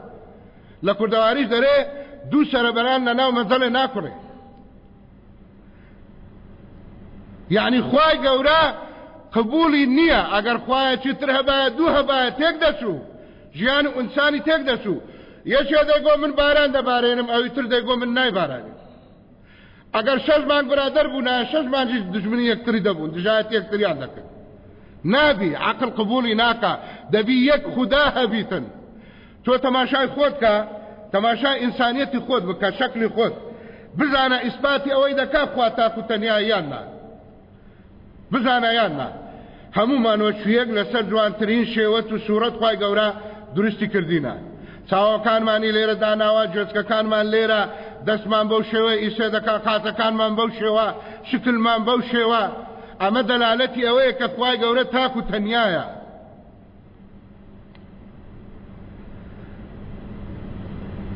لە کوردەواریش دەرێ دوو سەرەبەران لە ناو مەزەڵێ ناکڕێ یعنی خوای گەورە قبولی نییە. ئەگەر خوایەکی تر هەبایە دوو هەبایە تێک دەچوو. ژیان و ئینسانی تێک دەچوو. یەکێ دەیگۆ من باران دەبارێنم ئەوی تر دەیگۆ من نایبارانی. ئەگەر شەشمان برادەر بوونا شەشمانجی دژمنی یەکتری دەبوون دژایەت یەکتریان دەکرد. نابی عقل قبولی ناکە دەبی یەک خوددا هەبیتن. تۆ تەماشای خۆت کە تەماشای ئینسانیەتی خۆت بکە شکلی خۆت. بزانە ئیسپاتی ئەوەی دەکا خوا تاکو تەنیاییان نا. بزانە یاننا هەمومان وەچویەک لەسەر جوانترین شێوەت و سوورەت خی گەورە دروستی کردینە. چاوەکانمانی لێرە داناوە جۆچکەکانمان لێرە دەستمان بەو شێوە ئیسێ دەکا قاتەکانمان بەو شێوە شکلمان بەو شێوە. ئەمە دەلالەتی ئەوەیە کە خوای گەورە تاکو تەنایە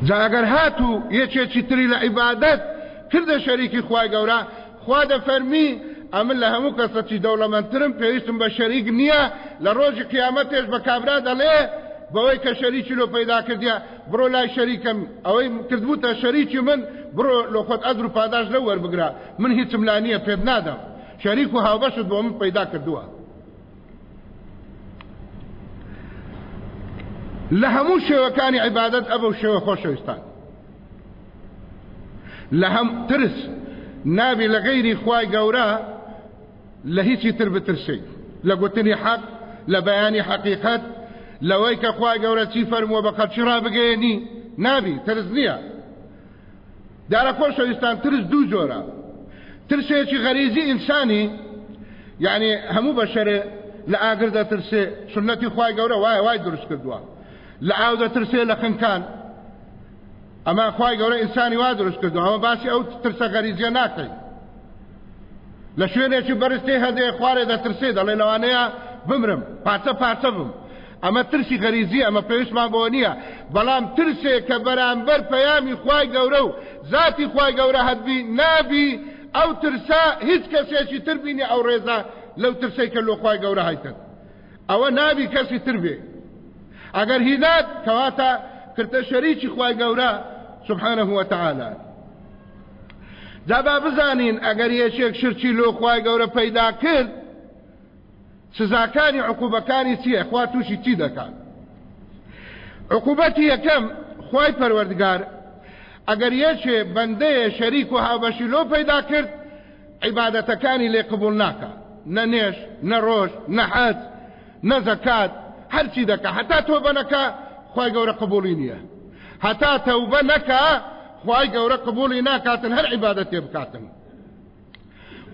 جاگەر هاتو یەکێکی تری لە عیبادەت کردە شەریکی خوای گەورە؟ خوا دەفەرمی ئەمن لە هەموو کەسەتی دەوڵەمەندترم پێویستم بە شەریک نییە لە ڕۆژی قیامەتێش بە کابرا دەڵێ بەوەی کە شەریکی لۆ پیدا کردیا بڕۆ لای شەریکم ئەوەی کردبووتە شەریکی من بڕۆ لۆ خۆت ئەدر و پاداش لە وەربگرا من هیچم لا نییە پێت نادەم. شەریک و هاوبەشت بۆ من پیدا کردووە لە هەموو شێوەکانی عیبادەت ئەبە شێوە خۆشەویستان. لە هەم ترس نابی لە غەیری خوای گەورە تر بترسی. لە گوتنی حەق لە حەقیقەت لەوەی کە خوای گەورە چی فەرمووە بە قەچی ڕابگەیەنی نابی ترس نییە. دارە خۆشەویستان ترس دوو جۆرە. ترسێکی غەریزی ئینسانی یعنی هەموو بەشەرێ لە ئاگر دەترسێ سنەتی خوای گەورە وایە وای دروست کردووە لە ئاو دەترسێ لە خنکان. ئەمە خوای گەورە ئینسانی وا دروست کردو ئەمە باسی ئەو ترسە غەریزیە ناکەین لە شوێنێکی بەرزتێ هەدێ خوارێ دەترسێ دەڵێ لەوانەیە بمرم پارچە پارچە بم. ئەمە ترسی غەریزی ئەمە پێویستمان بۆ نییە. بەڵام ترسێ کە بەرامبەر پەیامی خوای گەورە و ذاتی خوای گەورە هەدبی نابی ئەو ترسا هیچ کەسێکی تر بینی ئەو ڕێزە لەو ترسەی کە لۆ خوای گەورە هایتن. ئەوە نابی کەسی تر بێ. ئەگەر هینات کەواتە کردە شەریکی خوای گەورە سبحانه وتعالى جابا بزانین ئەگەر یەکێک شرچی لۆ خوای گەورە پەیدا کرد سزاکانی عقوبەکانی چییە؟ خوا تووشی چی دەکات؟ عقوبەتی یەکەم خی پەروەردگار ئەگەر یەکێ بەندەیە شەریک و هاوبەشی لۆ پەیدا کرد عیبادەتەکانی لێ قبول ناکە نە نێش نە ڕۆژ نە حەج نە زەکات هەرچی دەکە هەتا تۆ بەنەکە خی گەورە قبولی نییە. هەتا تەوبە نەکە خی گەورە قبولی ناکاتن هەر عیبادەتێ بکاتن.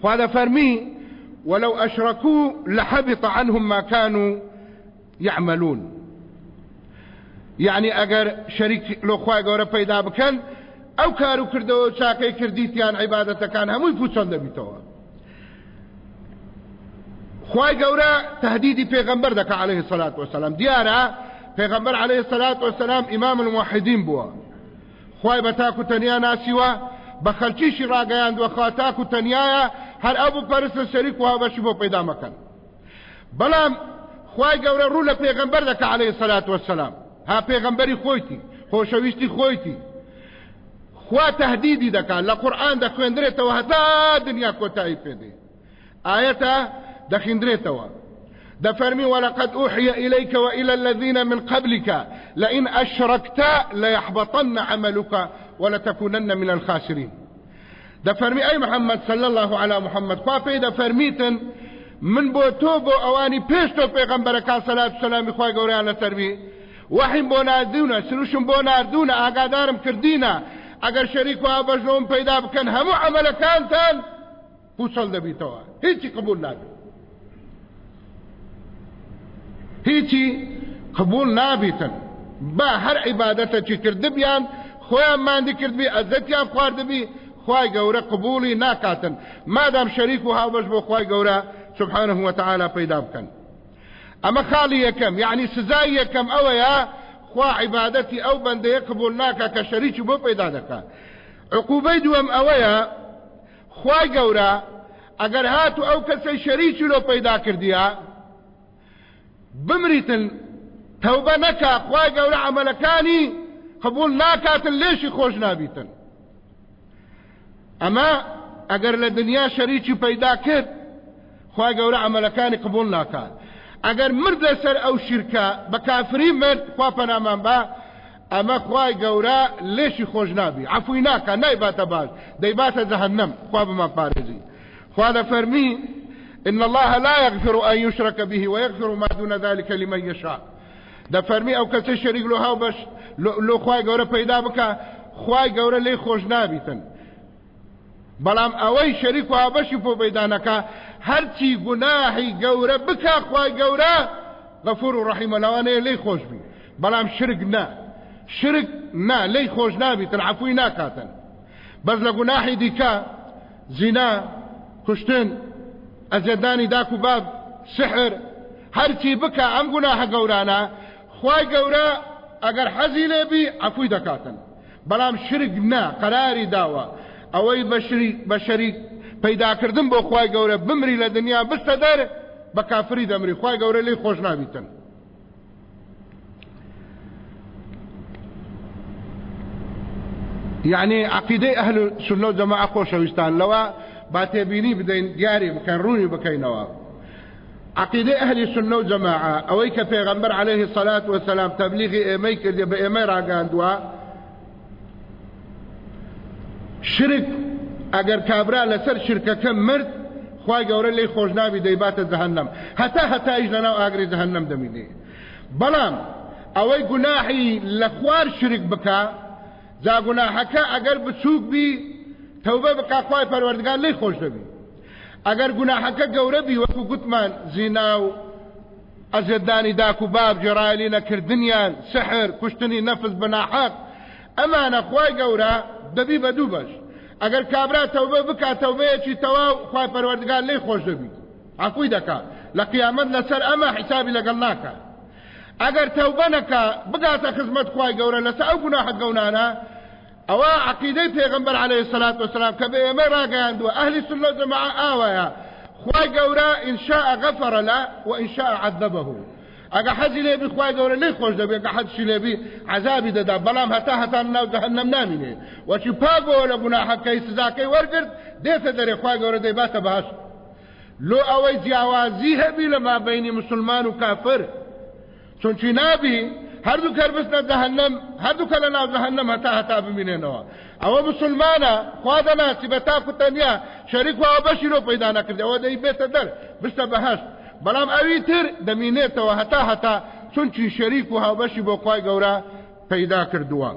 خوا دەفەرمی ولو أشركوا لحبط عنهم ما كانوا يعملون. يعني اگر شريك لو خواه گوره پیدا ئەو کار و کردەوە چاکەی کردیتیان عیباەتەکان هەمووی پوچەند دەبیتەوە. خی گەورە تهدیدی پێغمبەر دەکە عليه سلات وسلام دیارە پێغمبەر عليه سلات وسلام ئیمام المحدین بووە. خی بە تاکو تەنیا ناسیوە بە خەلکیشی ڕاگەیان دووەخوا تاکو تەنیاە هەر ئەو پەرستە شەریک و بەشی بۆ پیدا مەکەن. بەڵام خی گەورە ڕوو لە پێغمبەر دەکە عليه سلات وسلام ها پێغمبەری خۆیتی خۆشەویستی خۆیتی. خوا تهدیدی دەکات لە قورآن دەخوێندرێتەوە هەتا دنیا کۆتایی پێدێ ئاەتە دەخیندرێتەوە دفرمي ولقد أوحي إليك وإلى الذين من قبلك لئن أشركت ليحبطن عملك ولتكونن من الخاسرين دەفەرمی ئەی محەممەد سل الله على محەممەد خوا پێی دەفەرمیتن من بۆ تۆ بۆ ئەوانی پێش تۆ پێغەمبەرەکان سەلات سەلامی خی گەوریان لە تەروی وحیم بۆ نردونە سروشم بۆ نردونە ئاگادارم کردینە ئەگەر شەریک و بەژۆم پەیدا بکەن هەموو عملەکانتان پوچەڵ دەبیتەوە هیچی قبول نابێت هیچی قبول نابیتن. با هەر عیبادەتە چی کردبیان خۆیان مادی کردبی ئەزەتیان خواردبی خوای گەورە قبولی ناکاتن. مادام شەریک و هاوبەش بۆ خوای گەورە سبحانه وتعالى پیدا بکەن ئەمە خاڵی یەکەم یعنی سزای یەکەم ئەوەیە خوا عیبادەتی ئەو بەندەیە قبول ناکە کە شەریکی بۆ پیدا دەکات عقوبەی دووەم ئەوەیە خوای گەورە ئەگەر هاتو ئەو کەسەی شەریکی لۆ پیدا کردیا بمریتن تەوبە نەکا خوای گەورە عملەکانی قبول ناکاتن لێشی خۆش نابیتن. ئەمە ئەگەر لە دنیا پەیدا کرد خی گەورە عملەکانی قبول ناکات. ئەگەر مرد لەسەر ئەو شیرکە بە کافری مرد خوا پەنامان بە ئەمە خوای گەورە لێشی خۆش نابی. عفوی ناکە نایباتە باش. دەیباتە جەهنم خوا بمان پارێزی خوا دەفەرمی إن الله لا يغفر أن يشرك به ويغفر ما دون ذلك لمن يشاء دەفەرمی ئەو کەسە شەریک لۆ هاو بەش لۆ خوای گەورە پەیدا بکە خوای گەورە لێ خۆش نابیتن. بەڵام ئەوەی شەریک و ئابەشی بۆ بەیدانەکە هەرچی گوناهی گەورە بکە خوای گەورە غەفور و ڕەحیمە لەوانەیە لی خۆش بی بەڵام شرک نا. شرک نا لی خۆش نابیتن عفوی ناکاتن. بەس لە گوناهی دیکە زینا کوشتن ئەزێدانی داک و باب سحر هەرچی بکە ئەم گوناهە گەورانە خوای گەورە ئەگەر حەزی لێبی عفوی دەکاتن. بەڵام شرک نا قراری داوە. ئەوەی بە شەریک پەیداکردن بۆ خوای گەورە بمری لە دنیا بستە دەر بە کافری دەمری. خوای گەورە لی خۆش نابیتن. يعني عقيدة أهل السنة والجماعة خوشويستان لوا باتبيني بدين دياري بكين روني بكين نوا عقيدة أهل السنة والجماعة أويك پیغمبر عليه الصلاة والسلام تبليغ إيمي كردي بإيمي راقاندوا شرك اگر کابرا لسر شرکەکە مرد خی گەورە لی خۆش نابی دەیباتە جەهنم. هەتا هەتایش لەناو ئاگری جەهنم دەمینێ بەڵام ئەوەی گوناحی لە خوار شرک بکە جا گوناحەکە ئەگەر بچووک بی تەوبە بک خی پەروەردگار لی خۆش دەبی. ئەگەر گوناحەکە گەورە بی وەکو گوتمان زینا و ئەزێدانی داک و باب جێڕایلی نەکردنیان سحر کوشتنی نەفس بەناحەق ئەمانە خی گەورە دەبی بە دوو بەش ئەگەر کابرا تەوبە بکات تەوبەیەکی تەواو خی پەروەردگار لی خۆش دەبی عفوی دەکات لە قیامەت لەسەر ئەمە حیسابی لەگەڵ ناکات ئەگەر تەوبە نەکە بگاتە خزمەت خی گەورە لەسەر ئەو گوناحە گەونانە ئەوە عقیدەی پێغمبەر عليه الصلاة والسلام کە بە ئەهلی سنة جماعة ئاوەیە خی گەورە إن شاء غفر له وإن ئەگە حەزی لێبی خی گەورە لی خۆش دەبێ کە حەزشی لێبی عذابی دەدا بەڵام هەتا هەتا ناو جەهەنەم نامینێ وەچی پاگەوە لە گوناحەکەی سزاکەی وەرگرت دێتە دەرێ خی گەورە دەیباتە باش لۆ ئەوەی جیاوازی هەبی لە مابینی مسلمان و کافر. چونچی نابی هەردوو کەربستە جەهەنەم هەردووکە لە ناو جەهەنەم هەتا هەتا بمینێنەوە ئەوە مسلمانە خوا دەناسی بە تاکو تەنیا شەریک و بەشی رۆ پەیدا نەکردی ئەوە دەی بێتە دەر بستە بەهشت بەڵام ئەوی تر دەمینێتەوە هەتا هەتا چونچی شەریک و هاوبەشی بۆ خی گەورە پەیدا کردووە.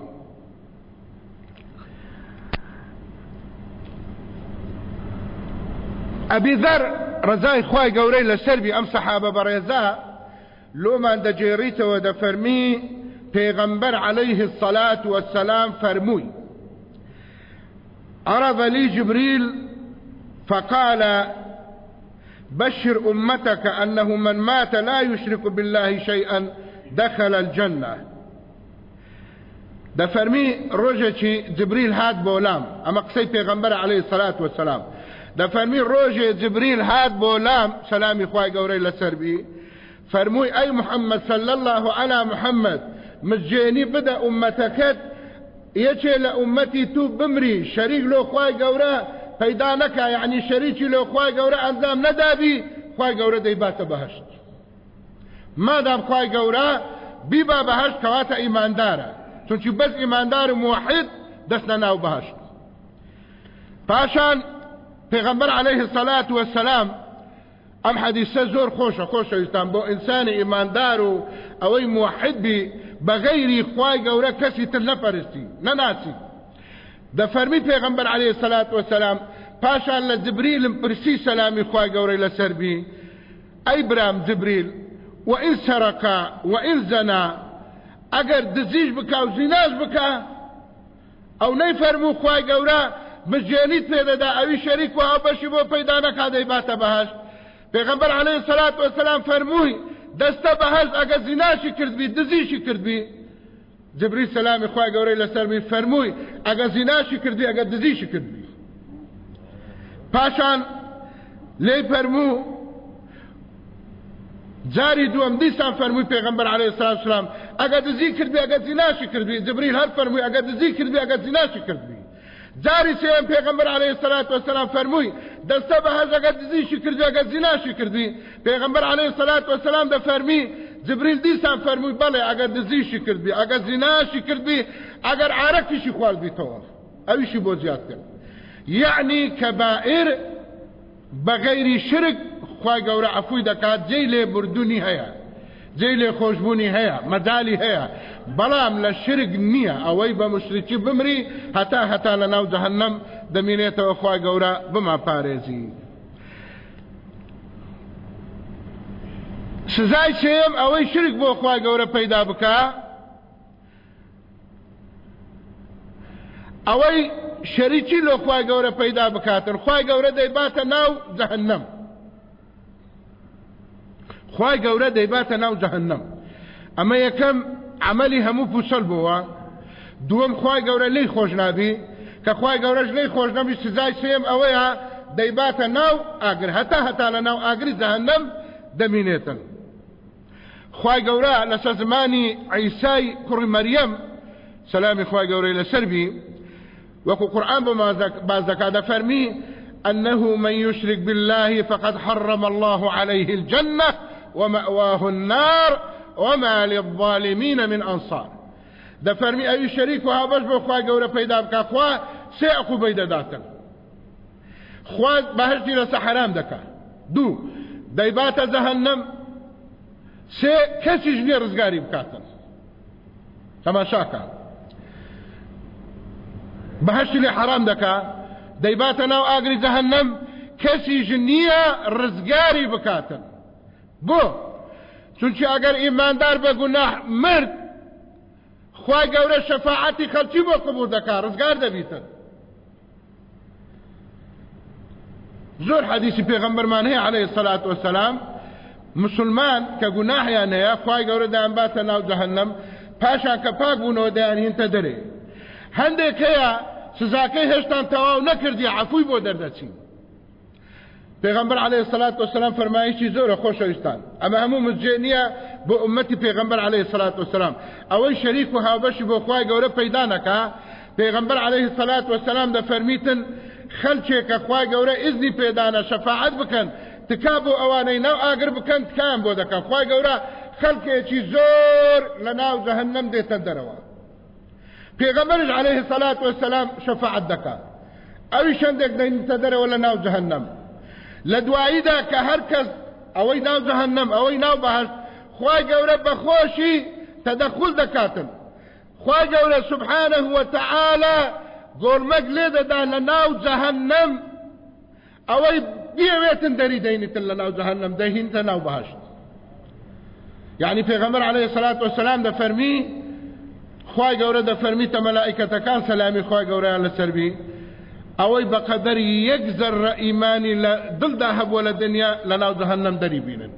ئەبی ذەر ڕزای خی گەورەی لە سەربی ئەم سەحابە بەڕێزا لۆمان دەجێڕیتەوە دەفەرمی پێغەمبەر عليه الصلاة والسلام فەرمووی. عرض لي جبريل فقال بشر أمتك أنه من مات لا يشرك بالله شيئا دخل الجنة. ده روجة جبريل هاد بولام. أما قصي پیغمبر عليه الصلاة والسلام. ده روجة جبريل هاد بولام. سلامي خواهي قوري لسربي فرموي أي محمد صلى الله على محمد. مجيني بدا أمتكت يچه لأمتي تو بمري. شريك لو خواهي قوري. پەیدا نەکا یعنی شەریکی لێ خی گەورە ئەنجام نەدابی خی گەورە دەیباتە بەهشت. مادام خی گەورە بیبا بەهشت کەواتە ئیماندارە. چونکی بەس ئیماندار و موحد دەستە ناو بەهشت. پاشان پێغەمبەر عليه الصلاة والسلام ئەم حەدیسە زۆر خۆشە خۆشەویستان بۆ ئینسانی ئیماندار و ئەوەی موحد بی بەغەیری خوای گەورە کەسی تر نەپەرستی نەناسی. دەفەرمی پێغمبەر عليه الصلاة والسلام پاشان لە جبریلم پرسی سەلامی خوای گەورەی لەسەربی ئەی برام جبریل وئن سەرەقا وئن زەنا ئەگەر دزیش بکە و زیناش بکە ئەو نەیفەرموو خوای گەورە مجێنیت پێدەدا ئەوی شەریک و هاوبەشی بۆ پەیدا نەکا دەیباتە بەهەشت پێغمبەر عليه الصلاة والسلام فەرمووی دەستە بەهەشت ئەگەر زیناشی کردبی دزیشی جبريل سلامي خواه قوري لسرمي فرموي اگه زناشي کردی اگه دزیشی کردی پاشان لی فرمو جاری دوام دیسان فرموی پیغمبر علیه الصلاة والسلام اگه دزی کردی اگه زناشی کردی جبريل هر فرموی اگه دزی کردی اگه زناشی کردی جاری سیم پیغمبر علیه الصلاة والسلام دسته به هز اگه دزیشی کردی اگه زناشی کردی پیغمبر علیه الصلاة ده فرمی جبریل دیسان فەرمووی بەڵێ ئەگەر دزیشی کردبی ئەگەر زیناشی کردبی ئەگەر ئارەکیشی خواردبییتەوە ئەویشی بۆ زیاد کرد. یعنی کەبائر بەغەیری شرک خی گەورە ئەفووی دەکات جێی لێ بردوننی هەیە جێی لێ خۆشببوونی هەیە مەدالی هەیە. بەڵام لە شرک نییە ئەوەی بە مشتریکی بمری هەتا هەتا لە ناو جەهنم دەمینێتەوە خی گەورە بما پارێزی. سزای سێم ئەوەی شرک بۆ خی گەورە پەیدا بکە. ئەوەی شەریکی لۆ خی گەورە پەیدا بکاتن. خی گەورە دەیباتە ناو جەهنم. خی گەورە دەیباتە ناو جەهنم. ئەمە یەکەم عملی هەموو پوسەل بووە. دووەم خی گەورە لی خۆش نابی کە خی گەورەش لی خۆش نەبی سزای سێم ئەوەیە دەیباتە ناو ئاگر. هەتا هەتا لە ناو ئاگری جەهنم دەمینێتن. خی گەورە لەسە زمانی عیسای کوڕی مەریەم. سەلامی خی گەورەی لەسەربی وەکو قورآن باز دەکات دەفەرمی أنه من يشرك بالله فقد حرم الله عليه الجنة ومأواه النار وما للظالمين من أنصار. دەفەرمی ئەوی شەریک و هاوبەش بۆ خوا گەورە پەیدا بکە خوا سێ عقوبەی دەداتن. خوا بەهشتی لەسە حرام دەکا. دوو دەیباتە جەهەنەم سێ کەسیش نییە ڕزگاری بکاتن تەماشاکە بەهشتی لێ حرام دەکا دەیباتە ناو ئاگری جەهەنەم کەسیش نییە ڕزگاری بکاتن بۆ چونکی ئەگەر ئیماندار بە گوناح مرد خی گەورە شەفاعەتی خەلکی بۆ قبول دەکا ڕزگار دەبیتن. زۆر حەدیسی پێغەمبەرمان هەیە عليه الصلاة والسلام مسلمان کە گوناحیان هەیە خی گەورە دایانباتە ناو جەهەنەم پاشان کە پاک بوونەوە دەیان هینتە دەرێ هەندێک هەیە سزاکەی هێشتان تەواو نەکردی عفووی بۆ دەردەچین پێغمبەر عليه الصلاة والسلام فرمایشی زۆرە خۆشەویستان ئەمە هەموو مجێ نییە بۆ ئومەتی پێغمبەر عليه الصلاة والسلام ئەوەی شەریک و هاوبەشی بۆ خوای گەورە پەیدا نەکا پێغمبەر عليه الصلاة والسلام دەفەرمیتن خەلچێکە خوای گەورە ئیزنی پێدانە شەفاعەت بکەن تکا بۆ ئەوانەی ناو ئاگر بکەن تکان بۆ دەکەن. خوای گەورە خەلکێکی زۆر لە ناو جەهەنەم دێتە دەرەوە. پێغەمبەرش عليه الصلاة والسلام شەفاعەت دەکات ئەوی شەندێک دەینتە دەرەوە لە ناو جەهەنەم لە دواییدا کە هەر کەس ئەوەی ناو جەهەنەم ئەوەی ناو بەهشت خوای گەورە بەخۆشی تەدەخل دەکاتن. خوای گەورە سبحانه وتعالى گۆرمەک لێ دەدا لە ناو جەهەنەم ئەوەی بیاوێتن دەری دەینیتن لە ناو جەهەنەم دەهینتە ناو بەهشت يعني پێغەمبەر عليه الصلاة والسلام دەفەرمی خوای گەورە دەفەرمیتە مەلائکەتەکان سەلامی خوای گەورەیان لەسەربی ئەوەی بەقەدەر یەک زەرڕە ئیمانی لە دڵدا هەبووە لە دنیا لە ناو جەهەنەم دەری بینن.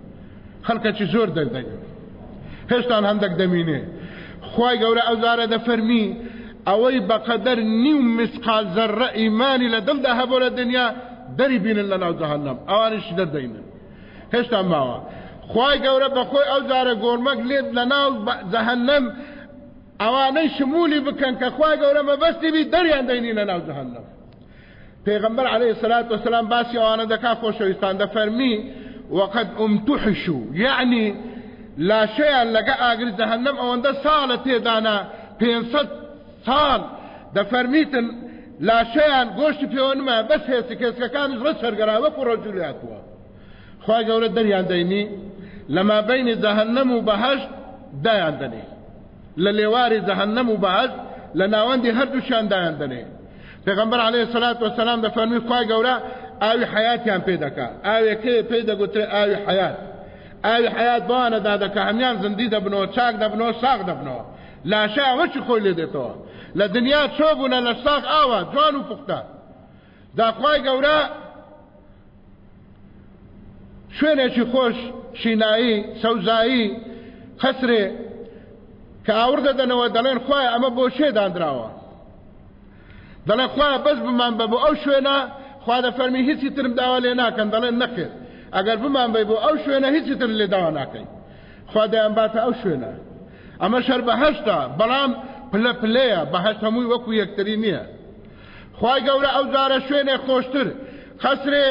خەڵکەکی زۆر دەردەگەن هێشتان هەندێک دەمینێ خوای گەورە ئەوزارە دەفەرمی ئەوەی بەقەدەر نیو مسقال زەرڕە ئیمانی لە دڵدا هەبووە لە دنیا دەری بینن لە ناو جەهەنەم ئەوانش دەردەینن؟ هێشتا ماوە. خوای گەورە بەخۆی ئەو جارە گۆرمەک لێت لە ناو جەهەنەم ئەوانەی شمولی بکەن کە خوای گەورە مەبەستی بی دەریان دەینی لە ناو جەهەنەم پێغمبەر عليه الصلاة والسلام باسی ئەوانە دەکا خۆشەویستان دەفەرمی وقد امتحشوا يعني لا شيء لقى ئاگری جەهەنەم ئەوەندە ساڵە تێدانا 500 ساڵ دەفەرمیتن لاشەیان گۆشتی پێوەنمە بەس هێسی کەسەکانش ڕە سەرگەرا وەکو ڕۆژولیاتوە خی گەورە دەریان دەینی لەما بینی جەهەنەم و بەهشت دایان دەنێ لە لێواری جەهەنەم و بەهشت لە ناوەندی هەردووشان دایان دەنێ پێغمبەر عليه الصلاة والسلام دەفەرمی خی گەورە ئاوی حیاتیان پێ دەکا ئاوێکێ پێی دەگوترێ ئاوی حیات. ئاوی حیات بوانەدا دەکە هەمیان زندی دەبنەوە چاک دەبنەوە ساغ دەبنەوە لاشە ئەوەچی خۆی لێ دێتەوە لە دنیا چۆ بوونە لە ساغ ئاوە جوان و پوختە داخوای گەورە شوێنێکی خۆش شینایی سەوزایی خەسرێ کە ئاور دەدەنەوە دەڵێن خخوای ئەمە بۆ شێدانراوە دەڵێن خخوای بەس بمان بە بۆ ئەو شوێنە خوا دە فەرمی هیچی ترم داوا لێ ناکەن دەڵێن نەکرد. ئەگەر بمان بی بۆ ئەو شوێنە هیچی تر لێ داوا ناکەین خوا دەیان باتە ئەو شوێنە. ئەمە شەر بەهشتا بەڵام پلە پلەیە بەهشت هەمووی وەکو یەکتری نییە. خی گەورە ئەو جارە شوێنێ خۆشتر خەسرێ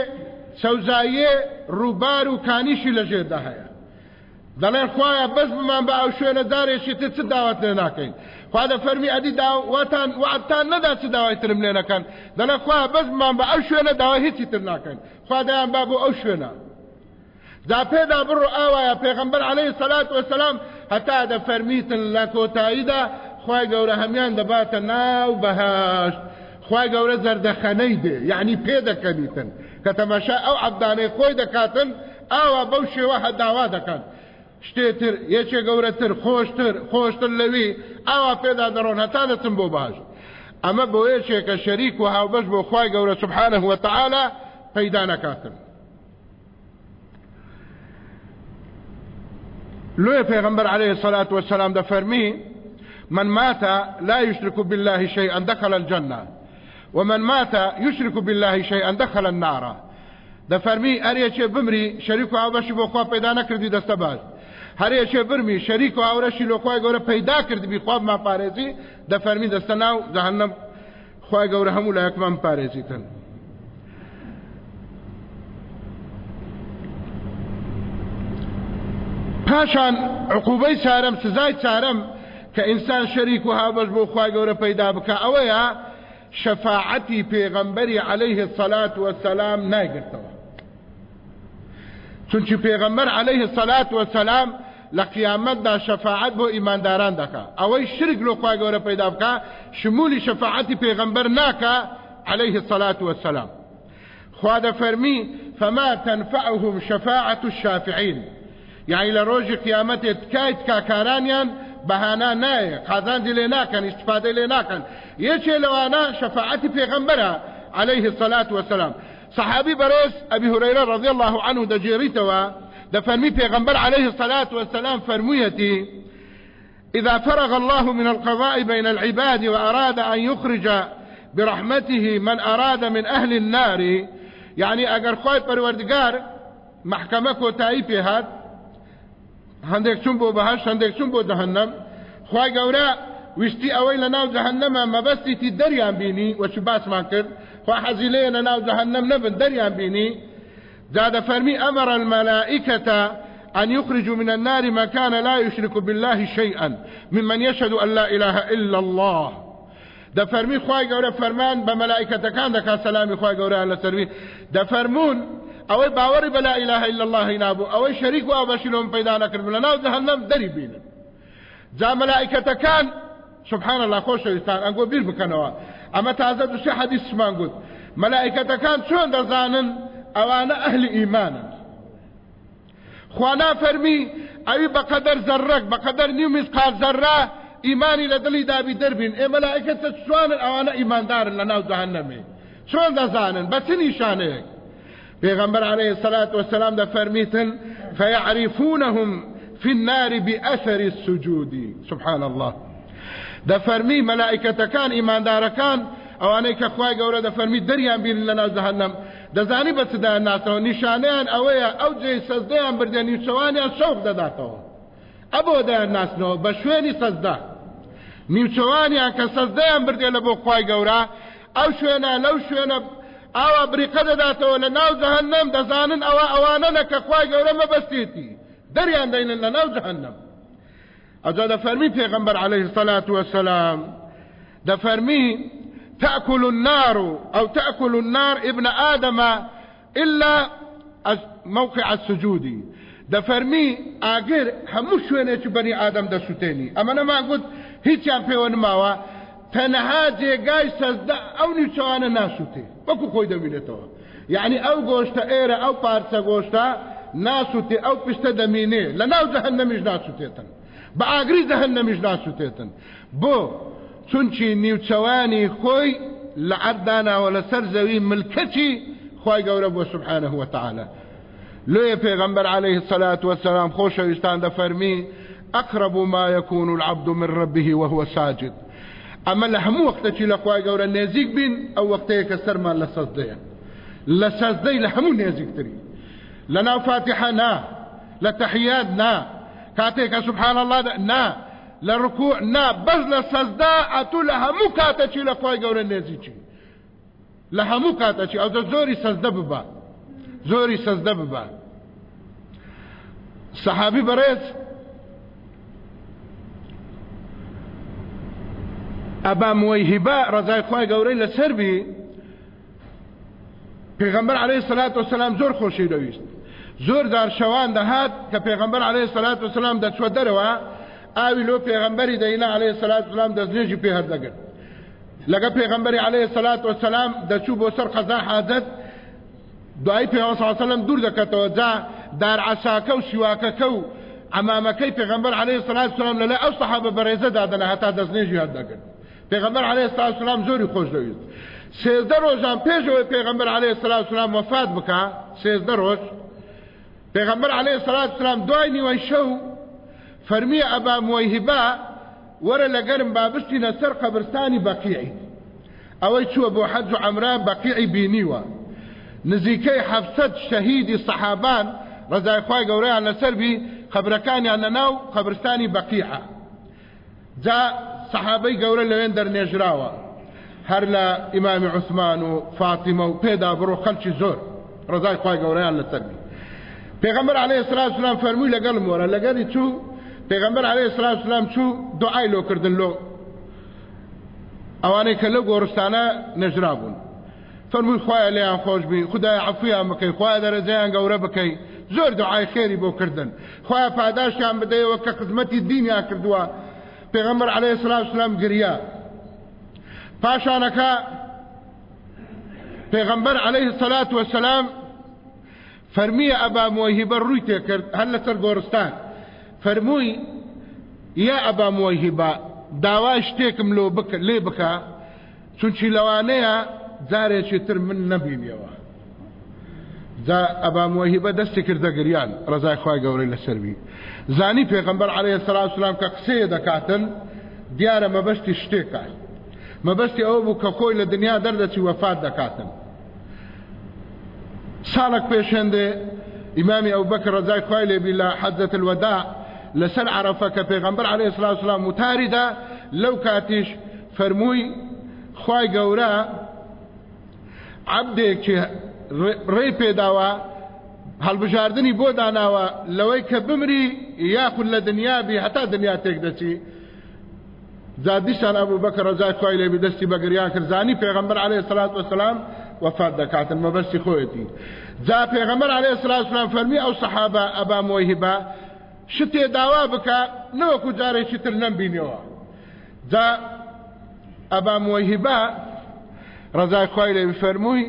سەوزاییە ڕووبار و کانیشی لە ژێردا هەیە. دەڵێن خوایە بەس بمان بە ئەو شوێنە دارێکی تر چ داوات لێ ناکەین؟ خوا دە فەرمی ئەدی داواتان وعدتان نەدا چ داوای ترم لێ نەکەن؟ دەڵێن خوایە بەس بمان بە ئەو شوێنە داوای هیچی تر ناکەین. خوا دەیان با بۆ ئەو شوێنە. دا پێدا بڕۆ ئاوایە پێغەمبەر عەلەیهی سەلات وەسەلام هەتا دەفەرمیتن لە کۆتاییدا خوای گەورە هەمیان دەباتە ناو بەهاشت خوای گەورە زەردەخەنەی دێ یعنی پێ دەکەنیتن. کە تەماشا ئەو عەبدانەی خۆی دەکاتن ئاوا بەو شێوە هەداوا دەکەن شتێتر یەکێ گەورەتر خۆشتر خۆشتر لەوی ئاوا پێدا دەڕۆن هەتا دەچن بۆ باش. ئەمە بۆیەکێکە شەریک و هاوبەش بۆ خی گەورە سبحانه وتعالى پەیدا نەکاتن لوی پیغمبر عليه الصلاة والسلام ده فرمي من مات لا يشرك بالله شيئا دخل الجنة ومن مات يشرك بالله شيئا دخل النار. ده فرمي اريا چه بمري شريك أو بشي بو خوا پیدا نکردي دسته باز. هر چه برمي شريك أو لو خوا ګوره پیدا کړی بي خوا ما پاريزي ده فرمي دسته ناو جهنم خوا ګوره هم لا يكمن پاريزي تن. پاشان عقوبەی چارەم سزای چارەم کە ئینسان شەریک و هابش بۆ خی گەورە پەیدا بکە ئەوەیە شەفاعەتی پێغەمبەری عليه الصلاة والسلام نایگرتەوە. چونکی پێغەمبەر عليه الصلاة والسلام لە قیامەتدا شەفاعەت بۆ ئیمانداران دەکا. ئەوەی شرک لۆ خی گەورە پەیدا بکە شمولی شەفاعەتی پێغەمبەر ناکە عليه والسلام خوا دەفەرمی فما تنفعهم شفاعة الشافعين. يعني لروج قيامت كايت كاكارانيان بهانا ناي قازان دي لناكن استفاده لناكن يچه لوانا شفاعتي پیغمبر عليه الصلاة والسلام. صحابي بريس أبي هريرة رضي الله عنه دجيريتوا دفرمي پیغمبر عليه الصلاة والسلام فرميتي إذا فرغ الله من القضاء بين العباد وأراد أن يخرج برحمته من أراد من أهل النار. يعني أقر خوي پروردگار محكمة كوتاي پێ هێنا هەندێک چون بۆ بەهەشت هەندێک چون بۆ جەهەنەم خی گەورە وشتی ئەوەی لە ناو جەهنەمە مەبەستی دەریان بینی وەچ باسمان کرد. حەزی لێ لە ناو جەهنەم نەبن دەریان بینی. زاد فرمي أمر الملائكة أن يخرجوا من النار من كان لا يشرك بالله شيئا ممن يشهد أن لا إله إلا الله. ده فرمي خواهي قوله فرمان بملائكة كان ده كان سلامي خواهي قوله على سروي ده فرمون ئەوەی باوەڕی بە لا إله إلا الله نابوو ئەوەی شەریک و ئابەشی لۆم پەیدا نەکردن لە ناو جەهەنەم دەری بینن جا مەلائکەتەکان سبحان الله خۆشەویستان ئەنگۆ بیر بکەنەوە ئەمە تازە دوسێ حەدیثمان گوت مەلائکەتەکان چۆن دەزانن ئەوانە ئەهلی ئیمانن خوانا فەرمی ئەوی بەقەدەر زەرڕک بەقەدەر نیو مسقال زەرە ئیمانی لە دڵی دابی دەربین ئێ مەلائکەتە چوانن ئەوانە ئیماندارن لە ناو جەهەنەمێ چۆن دەزانن بە چ نیشانەیەک پیغمبر عليه الصلاة والسلام ده فرميتن فيعرفونهم في النار بأثر السجود. سبحان الله ده فرمي ملائكة كان إيمان دار كان أو اني كخواي قوله ده فرمي دريان بين لنا جهنم. ده زاني بس ده الناس نشانيان اويا أو جي سزديان بردين يوشوانيان شوق ده داتو. ابو ده الناس نو بشويني سزده نیوچوانیان کە سەزدەیان بردێ لە بۆ خی گەورە ئەو شوێنە لەو شوێنە ئاوا بریقە دەداتەوە لە ناو جەهنم دەزانن ئەوە ئەوانەنە کە خوای گەورە مەبەستێتی دەریان دەینن لە ناو جەهنم ئەجا دەفەرمی پێغەمبەر عليه الصلاة والسلام دەفەرمی تأكل النار أو تأكل النار ابن آدم إلا موقع السجود. دەفەرمی ئاگر هەموو شوێنێکی بەنی ئادەم دەسووتێنی. ئەمە نەما گوت هیچیان پێوە نماوە. تەنەها جێگای سەزدا ئەو نیچوانە ناسووتێ وەکو خۆی دەبینێتەوە یعنی ئەو گۆشتە ئێرە ئەو پارچە گۆشتە ناسووتێ ئەو پشتە دەمینێ لە ناو جەهەنەمیش ناسووتێتن بە ئاگری جەهەنەمیش ناسووتێتن بۆ چونچی نیوچەوانی خۆی لە عەرداناوە لەسەر زەوی ملکەتی خی گەورە بۆ سبحانه وتعالى لوی پیغمبر عليه الصلاة والسلام خوشویستان دەفەرمی أقرب ما يكون العبد من ربه وهو ساجد. ئەمە لە هەموو وەختێکی لە خوای گەورە بین ئەو وەختەیە کە سەرمان لە سەزدەیە لە سەزدەی لە هەموو نێزیکتری. لە ناو نا نا کاتێکە سبحان الله نا لە نا بەس لە سەزدا ئەتوو لە هەموو کاتەکی لە خوای گەورە نێزیکی لە هەموو کاتەکی ئەو زۆری ئەبا موەیهبا ڕزای خی گەورەی لەسەر بی پێغمبەر عليه الصلاة والسلام زۆر خۆشی دەویست زۆر دار شەوان دەهات کە پێغمبەر عليه الصلاة والسلام دەچوە دەرەوە ئاوی لۆ پێغمبەری دەینا عليه الصلاة والسلام دەستێژی پێ هەردەگرت لەگە پێغمبەری عليه الصلاة والسلام دەچوو بۆ سەر قەزا حاجەت دوای سلام دوور دەکەتەوە جا دار عساکە و سیواکەکە و عمامەکەی پێغمبەر عليه سلات وسلام لەلای ئەو سەحابە بەڕێزە دادەنە هەتا دەستنێژی هەردەگرت پێغەمبەر عليه الصلاة والسلام زۆری خۆش دەویست. سێزدە ڕۆژان پێشەوەی پێغەمبەر عليه الصلاة والسلام وفات بکە سێزدە ڕۆژ پێغەمبەر عليه الصلاة والسلام دوای نیوەی شەو فەرمیە ئەبا موەیهبا وەرە لەگەرم بابشتینە سەر قەبرستانی بەقیعی. ئەوەی چووە بۆ حەج و عەمرا بەقیعی بینیوە. نزیکەی حەفسەد شەهیدی سەحابان ڕزای خوای گەورەیان لەسەربی قەبرەکانیان لەناو قەبرستانی جا سەحابەی گەورە لەوێن دەرنێژراوە. هەر لە ئیمامی عوسمان و فاتیمە و پێدا بڕۆ خەلکی زۆر. ڕزای خوای گەورەیان لەسەربی پێغەمبەر عليه الصلاة والسلام فەرمووی لەگەڵم وەرە لەگەڵی چوو؟ پێغەمبەر عليه الصلاة والسلام چوو؟ دوعای لۆ کردن لۆ. ئەوانەی کە لەو گۆڕستانە نەژرا بوون فەرمووی خوایە لێیان خۆش بی خدای عفویان بکەی خوایە دەرەجەیان گەورە بکەی. زۆر دوعای خێری بۆ کردن. خوایە پاداشیان بدەیەوە کە خزمەتی دینیان کردووە. پێغەمبەر عليه الصلاة والسلام گریا پاشانەکە پێغەمبەر عليه الصلاة والسلام فەرمیە ئەبا مۆهیبە ڕووی تێکرد هەر لەسەر گۆڕستان. فەرمووی یا ئەبا مۆهیبە داوا شتێکم لۆ لێ بکە چونچی لەوانەیە جارێکی تر من نەبینیەوە. جا ئەبا مۆهیبە دەستی کردە گریان ڕزای خوای گەورەی لەسەروی زانی پێغەمبەر عليه الصلاة والسلام کە قسەیە دەکاتن دیارە مەبەستی شتێکە مەبەستی ئەوە بوو کە خۆی لە دنیا دەردەچی وەفات دەکاتن ساڵک پێشێندێ ئیمامی ئەو بەکە ڕزای خوای لێبی لە حەزەت الوەدا لەسەر عرفە کە پێغەمبەر عليه الصلاة والسلام متاریدا لەو کاتیش خوای گەورە عبدێکی ڕێ پێداوە هەڵبژاردننی بۆ داناوە لەوەی کە بمری یاخود لە دنیابی هەتا دنیا تێک دەچی. زادیشان ئەبوو بەکە ڕزای خوای لێبی دەستی بەگریان کردزانی پێغەمبەر عليه الصلاة والسلام وفات دەکاتن مەبەستی خۆیەتی. جا پێغەمبەر عليه والسلام فەرمی ئەو سەحابە ئەبا مۆهیبە شتێ داوا بکە نەوەکو جارێکی تر نەمبینەوە جا ئەبا مۆهیبە ڕزای خوای لێ بفەرمووی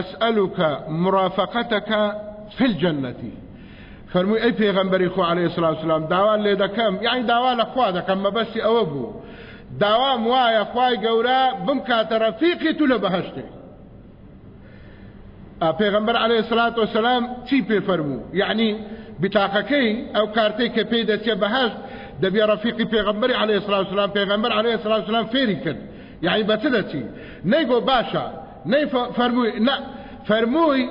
أسألك مرافقتك في الجنة. فرمووی ئەی پێغەمبەری خۆ عليه الصلاة والسلام داوا لێ دەکەم. یعنی داوا لە خوا دەکەم مەبەستی ئەوە بوو. داوام وایە خوای گەورە بمکاتە ڕەفیقی تو لە بەهشتێ عليه الصلاة والسلام چی پێ فەرموو یعنی بتاقەکەی ئەو کارتەی کە پێی دەچێ بەهشت دەبێ ڕەفیقی پێغەمبەری عليه الصلاة والسلام پێغەمبەر عليه الصلاة والسلام فێری کرد. يعني بتدتي نيجو باشا ني فرموي لا فرموي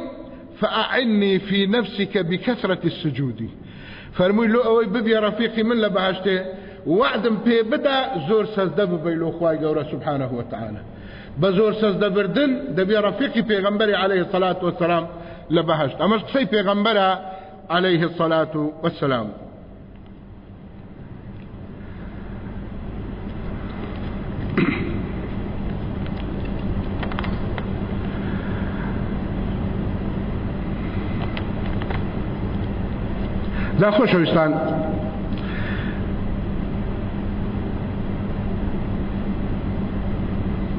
فأعني في نفسك بكثرة السجود. فرموي لو أوي ببي رفيقي من لبهشته وعدم بي بدا زور سزده ببيلو خواي قورا سبحانه وتعالى بزور سزده بردن دبي رفيقي پیغمبري عليه الصلاة والسلام لبهشت أما سي پیغمبرا عليه الصلاة والسلام. دا خۆشەویستان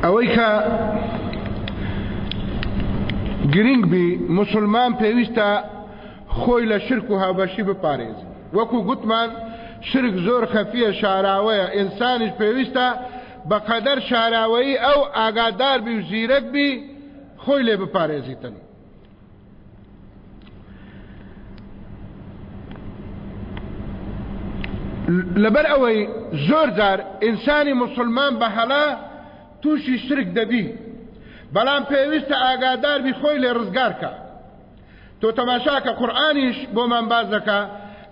ئەوەی کە گرنگ بی مسلمان پێویستە خۆی لە شرک و هاوبەشی گوتمان شرک زۆر خەفیە شاراوەیە ئینسانیش پێویستە بەقەدەر شاراوەیی ئەو ئاگادار بی و زیرەک بی خۆی لێ بپارێزیتن لەبەر ئەوەی زۆر جار ئینسانی مسلمان بە هەلا تووشی شرک دەبی بەڵام پێویستە ئاگادار بی خۆی لێ ڕزگارکە تۆ تەماشاکە قورآانیش بۆمان باز دەکە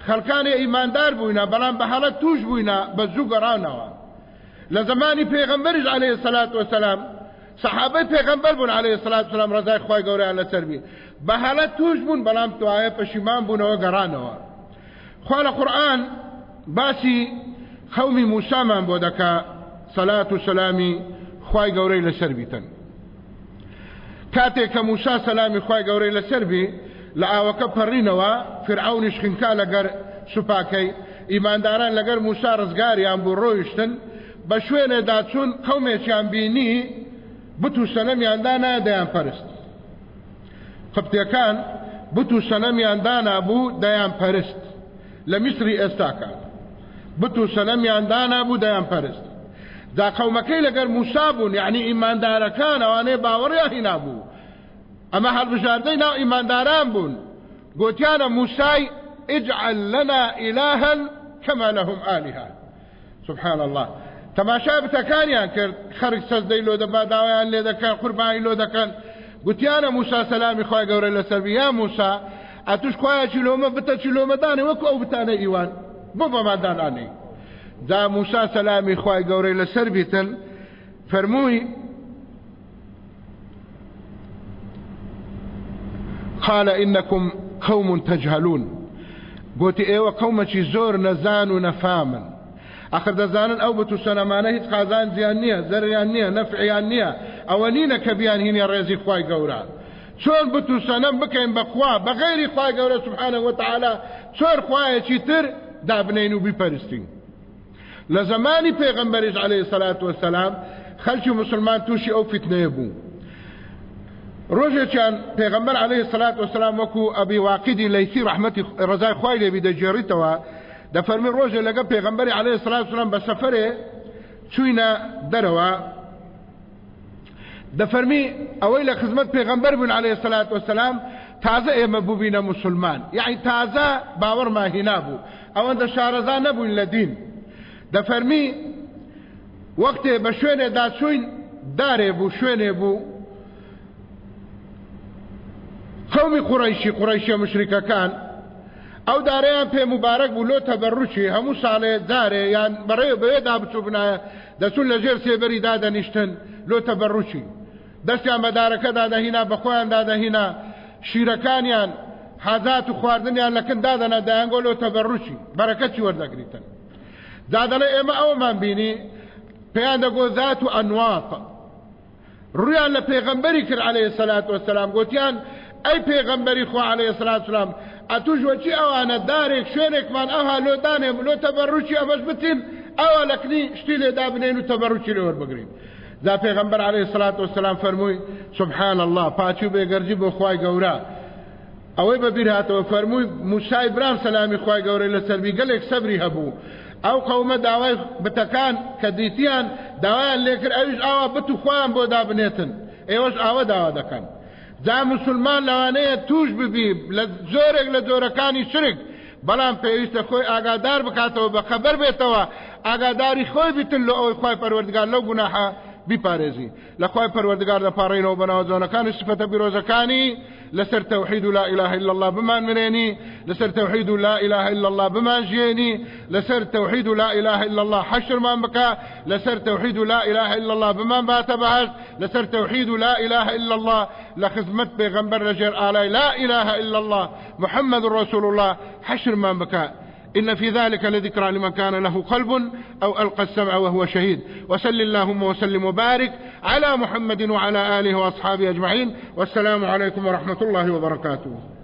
خەڵکانی ئیماندار بووینە بەڵام بە هەڵە توش بووینە بە زوو گەڕانەوە لە زمانی پێغمبەریش عليه الصلاة والسلام صحابەی پێغمبەر بوون عليه الصلاة والسلام ڕزای خی گەوریان لەسەربی بە هەڵە توش بوون بەڵام توایە پەشیمان بوونەوە گەڕانەوە خوا لە قورآن باسی خەومی موسامان بۆ دەکا سەلات و سەلامی خی گەورەی لەسەر بیتن کاتێک کە موسا سەلامی خی گەورەی لەسەر بی لە ئاوەکە پەڕینەوە فرعونیش خنکا لەگەر سوپاکەی ئیمانداران لەگەر موسا ڕزگاریان بوو ڕۆیشتن بە شوێنێدا چوون قەومێکیان بینی بت و سەنەمیاندانا دەیان پەرست. قبتەکان بت و سەنەمیاندانا بوو دەیان پەرست. لە میسری ئێستاکان. بت و سەنەمیان دانا بوو دەیان پەرست دا قومەکەی لەگەر موسابوون یعنی ئیماندارەکان ئەوانەیە باوەڕیا هینا بوو ئەمە هەڵبژاردەی ناو ئیمانداران بوون گوتیانە موسای اجعل لنا إلها كما لهم آلهة سبحان الله تەماشا بتەکانیان کرد. خەرک سەزدەی لۆ دەبا داوایان لێ دەکەن قوربانی لۆ دەکەن گوتیانە موسا سەلامی خۆی گەورە لەسەر یا موسا. ئەتوش خۆیان چلۆمە بتە چلۆمەدانێ وەکو ئەو بتانە ئیوان بۆ بەمادانانی دا موسا سەلامی خۆی گەورەی لەسەر بیتن فەرمووی قال إنكم قوم تجهلون. قلت أيوه قومتي زور نزان ونفامن آخر دەزانن ئەو بت و سەنەمانە هیچ قازان زیان نییە زەریان نییە نەفعیان نییە ئەوە نینە کە بیان هینە ڕێزی خی گەورە چۆن بت و سەنەم بکەین بەخوا بەغیری خی گەورە سبحانە وتعاالە چۆر خوایەکی تر؟ دابنین و بیپەرستین. لە زمانی پێغمبەریش عليه سلات وسلام خەلکی مسلمان تووشی ئەو فتنەیە بوو. ڕۆژێکیان پێغمبەر عليه سلات وسلام وەکو ئەبی واقعی لەیسی ڕحمەتی ڕزای خوای لێبی دەجێڕیتەوە دەفەرمی ڕۆژێ لەگە پێغمبەری عليه سلات وسلام بە سەفرێ چوینە دەرەوە. دەفەرمی ئەوەی لە خزمەت پێغمبەر بوون عليه سلات وسلام تازە ئێمە بووبینە مسلمان. یعنی تازە باوەڕمان هینا بوو ئەوەندە شارەزا نەبووین لە دین. دەفەرمی وەختێ بە شوێنێدا چوین دارێ بوو شوێنێ بوو. قومی قڕیشی قڕیشە مشریکەکان ئەو دارەیان پێ مبارەک بوو لۆ تەبەڕوچی هەموو ساڵێ دارێ یان بەڕێ بەوێدا بچوو بنایە دەچون لە ژێر سێبەری دادەنیشتن لۆ تەبەڕوچی دەستیان بەدارەکە دادەهینا بەخۆیان دادەهینا. شیرەکانیان حازات و خواردنیان لەکن دادەنا دایانگۆ لۆ تەبەڕوچی بەرەکەچی وەردەگریتن دادەڵێ ئێمە ئەومان بینی پێیان دەگۆ ذات و ئەنواق ڕویان لە پێغەمبەری کرد عليه سلات وسلام گوتیان ئەی پێغەمبەری خوا عليه سلات وسلام ئەتوش وەچی ئەوانە دارێک شوێنێکمان ئەها لۆ دانێ لۆ تەبەڕوچی ئەمەش بتین ئەوە لەکنی شتی لێدا بنێن و تەبەڕوچی لێوە بگرین ذا پێغەمبەر عليه الصلاة والسلام فەرمووی سبحان الله پاچی و بێگەرجی بۆ خوای گەورە ئەوەی بەبیر هاتەوە فەرمووی موسای برام سەلامی خوای گەورەی لەسەربی گەلێک سەبری هەبوو. ئەو قەومە داوای بتەکان کە دیتیان داوایان لێکرد ئەویش ئاوا بت و خۆیان بۆ دابنێتن. ئێوەش ئاوە داوا دەکەن. جا مسلمان لەوانەیە توش ببی لە زۆرێک لە جۆرەکانی شرک. بەڵام پێویستە خۆی ئاگادار بکاتەوە بە خەبەر بێتەوە. ئاگاداری خۆی بیتن لە ئەوی خۆی پەروەردگار لەو گوناحە بیپارێزی. لە خۆی پەروەردگار دەپارڕینەوە بەناو جۆنەکانی سفەتە بیرۆزەکانی لسر توحيد لا إله إلا الله بمان منيني لسر توحيد لا إله إلا الله بمان جيني لسر توحيد لا إله إلا الله حشر من بكى لسر توحيد لا إله إلا الله بمان بات بهز لسر توحيد لا إله إلا الله لخدمت بيغمبر رجل آلاء لا إله إلا الله محمد رسول الله حشر من بكى إن في ذلك لذكرى لمن كان له قلب أو ألقى السمع وهو شهيد. وسل اللهم وسلم وبارك على محمد وعلى آله وأصحابه أجمعين. والسلام عليكم ورحمة الله وبركاته.